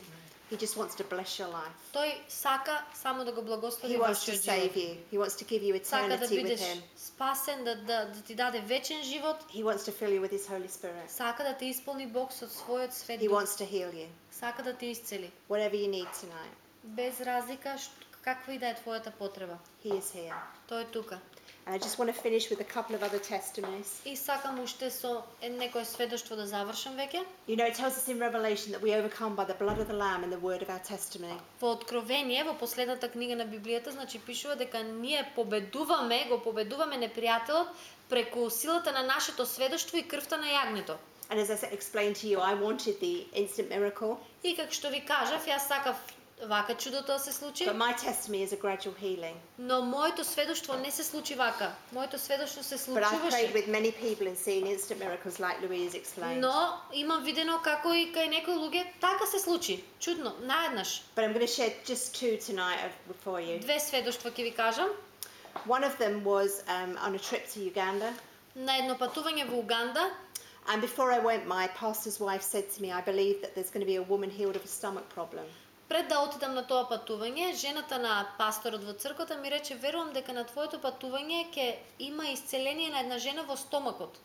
He just wants to bless your life. Тој сака само да го благослови He wants to вашиот save живот. you. He wants to give you Сака да eternity with бидеш Him. спасен, да, да, да ти даде вечен живот. He wants to fill you with His Holy Spirit. Сака да те исполни Бог со својот свет He дух. wants to heal you. Сака да те исцели. Whatever you need tonight, Без разлика ш- каква и да е твојата потреба. He is here. Тој е тука. And I just want to finish with a couple of other testimonies. И сакам уште со некое сведоштво да завршам веќе. You know, it tells us in Revelation that we overcome by the blood of the Lamb and the word of our testimony. Во Откровение, во последната книга на Библијата, значи пишува дека ние победуваме, го победуваме непријателот преку силата на нашето сведоштво и крвта на јагнето. And as I explained to you, I wanted the instant miracle, И како што ви кажав, јас сакав вака чудото да се случи, but my testimony is a gradual healing. но моето сведоштво не се случи вака. Моето сведоштво се But I've prayed случуваше. with many people and seen instant miracles like Louise explained. Но имам видено како и кај некои луѓе така се случи. Чудно, наеднаш. But I'm going to share just two tonight of- for you. Две сведоштва ќе ви кажам. One of them was um, on a trip to Uganda. На едно патување во Уганда, And before I went, my pastor's wife said to me, I believe that there's going to be a woman healed of a stomach problem. Пред да отидам на тоа патување, жената на пасторот во црквата ми рече, верувам дека на твоето патување ќе има исцеление на една жена во стомакот.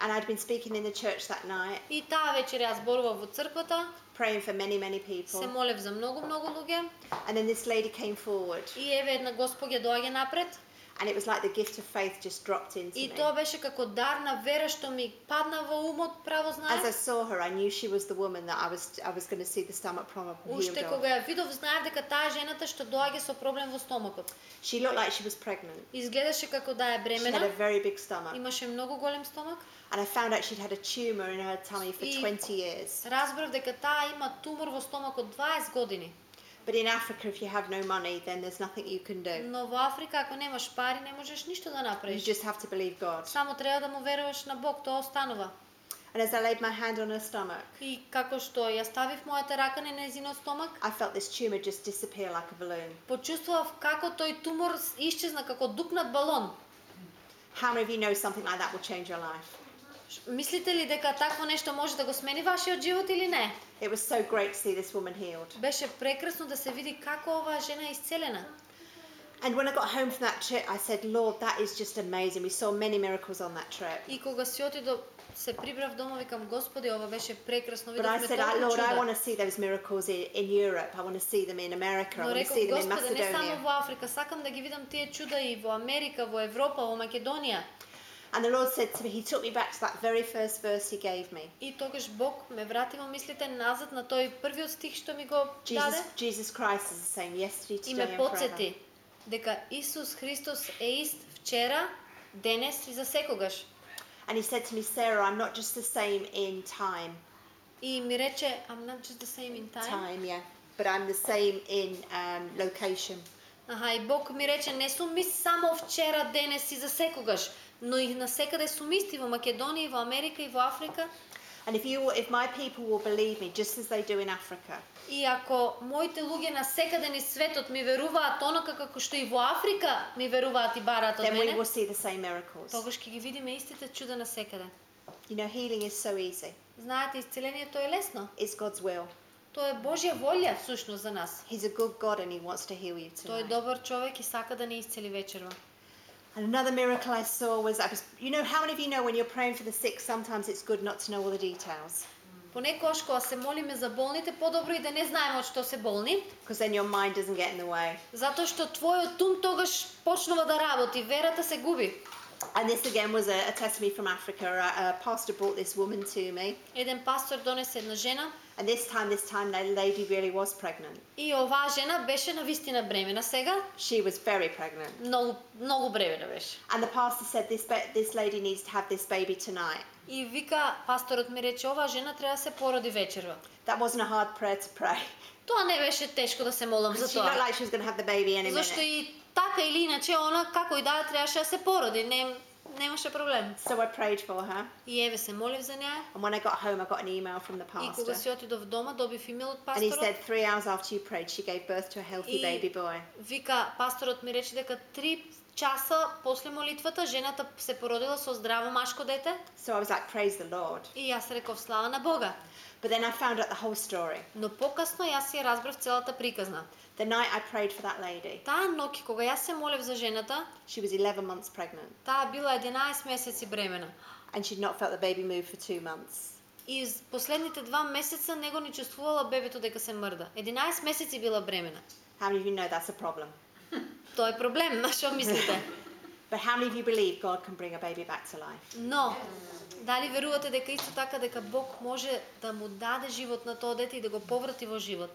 And I'd been speaking in the church that night, И таа вечер ја зборував во црквата, praying for many, many people. се молев за многу, многу луѓе And then this lady came forward, и еве една госпоѓа доаѓа напред and it was like the gift of faith just dropped into и me. тоа беше како дар на вера што ми падна во умот, право As I знаев. saw her, I knew she was the woman that I was I was going to see the stomach problem healed Уште of. кога ја видов, знаев дека таа жената што доаѓа со проблем во стомакот. She looked like she was pregnant. Изгледаше како да е She had a бремена, very big stomach. имаше многу голем стомак. And I found out she'd had a tumor in her tummy for И- 20 years. Разбрав дека таа има тумор во стомакот 20 години. But in Africa, if you have no money, then there's nothing you can do. Но во Африка ако немаш пари не можеш ништо да You направиш. just have to believe God. Само треба да му веруваш на Бог, тоа останува. And as I laid my hand on her stomach, И како што ја ставив мојата рака на незиниот стомак, I felt this tumor just disappear like a balloon. почувствував како тој тумор с- исчезна како дупнат балон. How many of you know something like that will change your life? Мислите ли дека такво нешто може да го смени вашиот живот или не? It was so great to see this woman healed. Беше прекрасно да се види како оваа жена е исцелена. And when I got home from that trip, I said, Lord, that is just amazing. We saw many miracles on that trip. И кога си отидов, се прибрав дома, викам, Господи, ова беше прекрасно, But I видовме said, I, толку Lord, I want to see those miracles in, in Europe. I want to see them in America. I Но want to see them in Господе, не само Macedonia. во Африка, сакам да ги видам тие чуда и во Америка, во Европа, во Македонија. And the Lord said to me, He took me back to that very first verse He gave me. И тогаш Бог ме врати во мислите назад на тој првиот стих што ми го Jesus, даде Jesus Christ is the same yesterday, и today, ме and forever. подсети дека Исус Христос е ист вчера, денес и за секогаш. And He said to me, Sarah, I'm not just the same in time. И ми рече, I'm not just the same in time. Time, yeah. But I'm the same in um, location. Аха, и Бог ми рече, не сум ми само вчера, денес и за секогаш, но и насекаде сум исти во Македонија, и во Америка и во Африка. And if you, if my people will believe me, just as they do in Africa, И ако моите луѓе на секаде низ светот ми веруваат онака како што и во Африка ми веруваат и бараат од then we мене, will see the same miracles. тогаш ќе ги видиме истите чуда на секаде. You know, healing is so easy. Знаете, исцелението е лесно. It's God's will. Тоа е Божја волја всушност за нас. He's a good God and He wants to heal you Тој е tonight. добар човек и сака да не исцели вечерва. And another miracle I saw was, I was, you know, how many of you know when you're praying for the sick, sometimes it's good not to know all the details Понекогаш кога се молиме за болните, подобро и да не знаеме од што се болни, because then your mind doesn't get in the way. затоа што твојот ум тогаш почнува да работи, верата се губи. And this again was a, a testimony from Africa. A, a pastor brought this woman to me. Еден пастор донесе една жена And this time, this time, the lady really was pregnant. и оваа жена беше навистина бремена сега. She was very pregnant. Много, много бремена беше. And the pastor said, this, ba- this lady needs to have this baby tonight. И вика, пасторот ми рече, оваа жена треба да се породи вечерва. That wasn't a hard prayer to pray. Тоа не беше тешко да се молам за She looked тоа. like she was going to have the baby any Зашто minute. и така или иначе, она како и да требаше да се породи, не, немаше проблем. So I prayed for her. И еве се молив за неа. And when I got home, I got an email from the И кога pastor. си отидов дома, добив имейл од And he пасторот. said, three hours after you prayed, she gave birth to a healthy baby boy. вика, пасторот ми рече дека три часа после молитвата жената се породила со здраво машко дете So I was like, praise the Lord. и јас реков слава на Бога. But then I found out the whole story. Но покасно јас ја разбрав целата приказна. The night I prayed for that lady, Таа ноќ кога јас се молев за жената, she was 11 months pregnant. таа била 11 месеци бремена. And she'd not felt the baby move for two months. И из последните два месеца не го ни чувствувала бебето дека се мрда. 11 месеци била бремена. How many of you know that's a problem? Тоа е проблем, на што мислите? But how many of you believe God can bring a baby back to life? Но, дали верувате дека исто така дека Бог може да му даде живот на тоа дете и да го поврати во живот?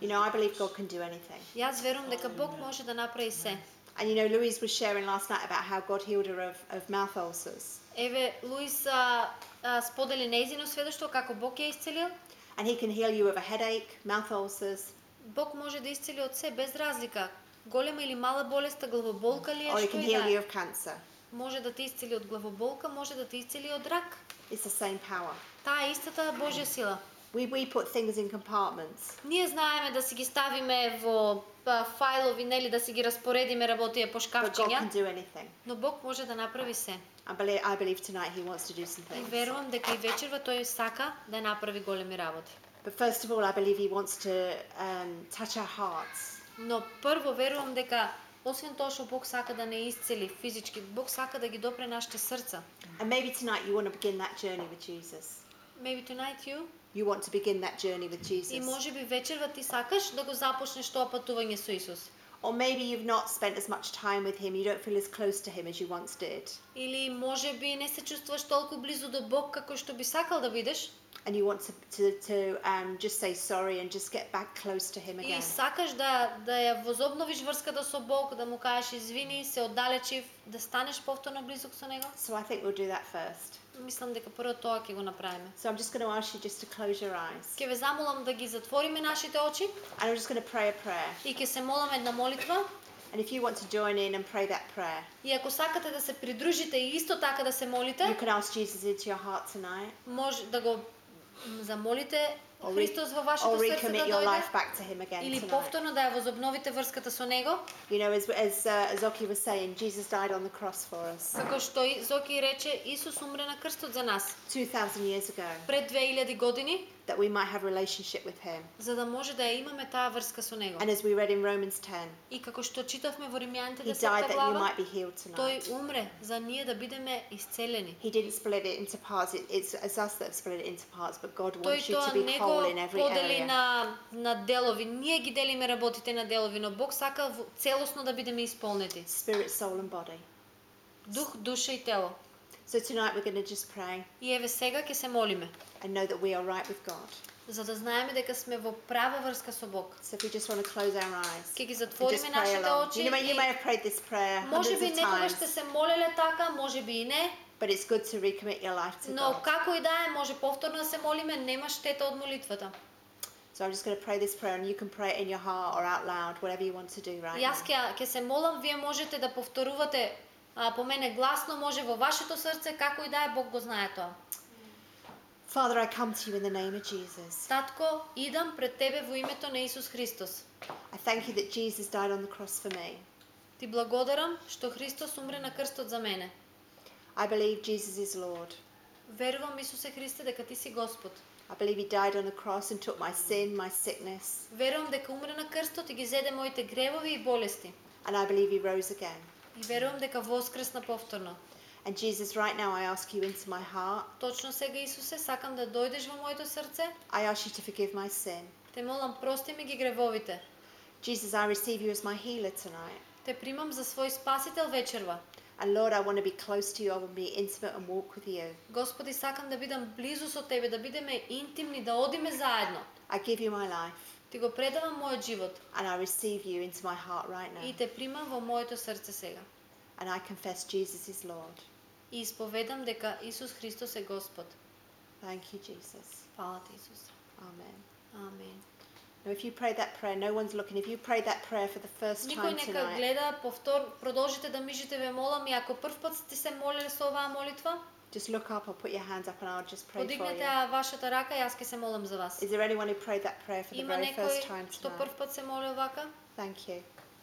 You know, I believe God can do anything. Јас верувам дека Бог може да направи се. And you know, Louise was sharing last night about how God healed her of, of mouth ulcers. Еве, Луис а, а, сподели нејзино сведоштво како Бог ја исцелил. And He can heal you of a headache, mouth ulcers, Бог може да исцели од се без разлика. Голема или мала болест, главоболка ли е, or He што can и heal да you е. of cancer. Може да те исцели од главоболка, може да те исцели од рак. It's the same power. Таа е истата Божја сила. We, we put things in compartments. Ние знаеме да си ги ставиме во а, фајлови, нели да си ги распоредиме работија по But God шкафчиња, can do anything. но Бог може да направи се. I believe, I believe tonight He wants to do some И things. верувам дека и вечерва тој сака да направи големи работи. But first of all, I believe He wants to um, touch our hearts. Но прво верувам дека освен тоа што Бог сака да не исцели физички, Бог сака да ги допре нашите срца. And maybe tonight you want to begin that journey with Jesus. Maybe tonight you You want to begin that journey with и Jesus. може би вечерва ти сакаш да го започнеш тоа патување со Исус. Or maybe you've not spent as much time with Him, you don't feel as close to Him as you once did. Или може би не се чувствуваш толку близо до Бог како што би сакал да бидеш And you want to, to, to um, just say sorry and just get back close to Him и again. сакаш да да ја возобновиш врската со Бог, да му кажеш извини, се оддалечив, да станеш повторно близок со него. So I think we'll do that first. Мислам дека прво тоа ќе го направиме. So I'm just going to ask you just to close your eyes. Ќе ве замолам да ги затвориме нашите очи And I'm just going to pray a prayer. и ќе се молам една молитва. And if you want to join in and pray that prayer, И ако сакате да се придружите и исто така да се you молите, can ask Jesus into your heart tonight може да го замолите Or re- Христос во or вашето срце да recommit your дојде life back to Him again или tonight. повторно да ја возобновите врската со него. You know, as, as uh, Zoki was saying, Jesus died on the cross for us Како што и Зоки рече, Исус умре на крстот за нас 2,000 years ago пред 2000 години, that we might have relationship with Him. за да може да ја имаме таа врска со него. And as we read in Romans 10, И како што читавме во Римјаните He 10 died that you глава, might be healed tonight. тој умре за ние да бидеме исцелени. He didn't split it into parts. It, it's, it's us that have split it into parts, but God Тој wants you тоа to be не whole Го in every подели area. на, на делови. Ние ги делиме работите на делови, но Бог сака целосно да бидеме исполнети. Spirit, soul, and body. Дух, душа и тело. So tonight we're going to just pray И еве сега ќе се молиме, and know that we are right with God. за да знаеме дека сме во права врска со Бог. So if we just want to close our eyes Ќе ги затвориме нашите очи. You, know, you may have prayed this prayer Може hundreds би of некогаш сте се молеле така, може би и не, but it's good to recommit your life to но God. како и да е, може повторно да се молиме, нема штета од молитвата. So I'm just going to pray this prayer and you can pray it in your heart or out loud, whatever you want to do right Јас now. ќе ќе се молам, вие можете да повторувате а, по мене гласно, може во вашето срце, како и да е, Бог го знае тоа. Father, I come to you in the name of Jesus. Татко, идам пред тебе во името на Исус Христос. I thank you that Jesus died on the cross for me. Ти благодарам што Христос умре на крстот за мене. I believe Jesus is Lord. Верувам Исусе Христе дека ти си Господ. I believe he died on the cross and took my sin, my sickness, Верувам дека умре на крстот и ги зеде моите гревови и болести. and I believe he rose again. И верувам дека воскресна повторно. And Jesus, right now I ask you into my heart. Точно сега Исусе, сакам да дојдеш во моето срце. I ask you to forgive my sin. Те молам, прости ми ги гревовите. Jesus, I receive you as my healer tonight. Те примам за свој спасител вечерва. And Lord, I want to be close to you. I want to be intimate and walk with you. Господи, сакам да бидам близу со Тебе, да бидеме интимни, да одиме заедно. I give you my life Ти го предавам мојот живот and I receive you into my heart right now. и те примам во моето срце сега. And I confess Jesus is Lord. И исповедам дека Исус Христос е Господ. Thank you, Jesus. Фала ти, Исус. Amen. Амен. Now, if you pray that prayer, no one's looking. If you pray that prayer for the first Никој time нека tonight, гледа, повтор, продолжите да мижите ве молам и ако прв пат сте се молеле со оваа молитва, just look up or put your hands up and I'll just pray for подигнете you. ја вашата рака и јас ќе се молам за вас. Is there anyone who prayed that prayer for the Има very first time некој што tonight? прв пат се моли вака? Thank you.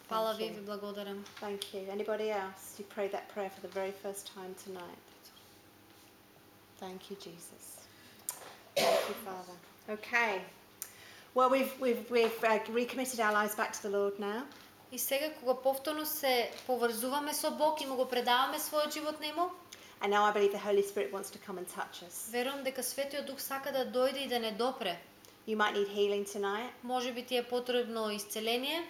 Фала Thank ви, you. ви благодарам. Thank you. Anybody else who prayed that prayer for the very first time tonight? Thank you, Jesus. Thank you, Father. Okay. Well, we've, we've, we've uh, recommitted our lives back to the Lord now. И сега кога повторно се поврзуваме со Бог и му го предаваме својот живот нему, And now I believe the Holy Spirit wants to come and touch us. верувам дека Светиот Дух сака да дојде и да не допре. You might need healing tonight, Може би ти е потребно исцеление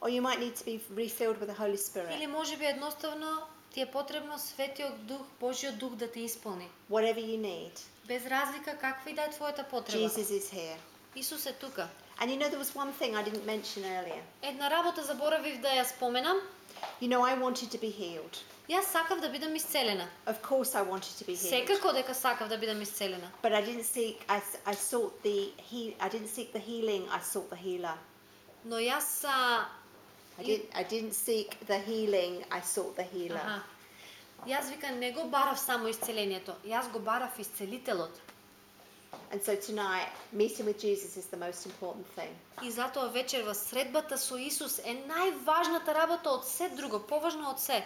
or you might need to be refilled with the Holy Spirit. или може би едноставно ти е потребно Светиот Дух, Божиот Дух да те исполни. Whatever you need, Без разлика каква и да е твојата потреба. Jesus is here. Исус е тука. And you know, there was one thing I didn't mention earlier. Една работа заборавив да ја споменам. You know, I wanted to be healed. Јас сакав да бидам исцелена. Of course, I wanted to be healed. Секако дека сакав да бидам исцелена. But I didn't seek. I, I sought the he. I didn't seek the healing. I sought the healer. Но јас а, I didn't. I didn't seek the healing. I sought the healer. Аха. Јас вика не го барав само исцелението, јас го барав исцелителот. And so tonight, meeting with Jesus is the most important thing. И затоа вечер во средбата со Исус е најважната работа од се друго, поважно од се.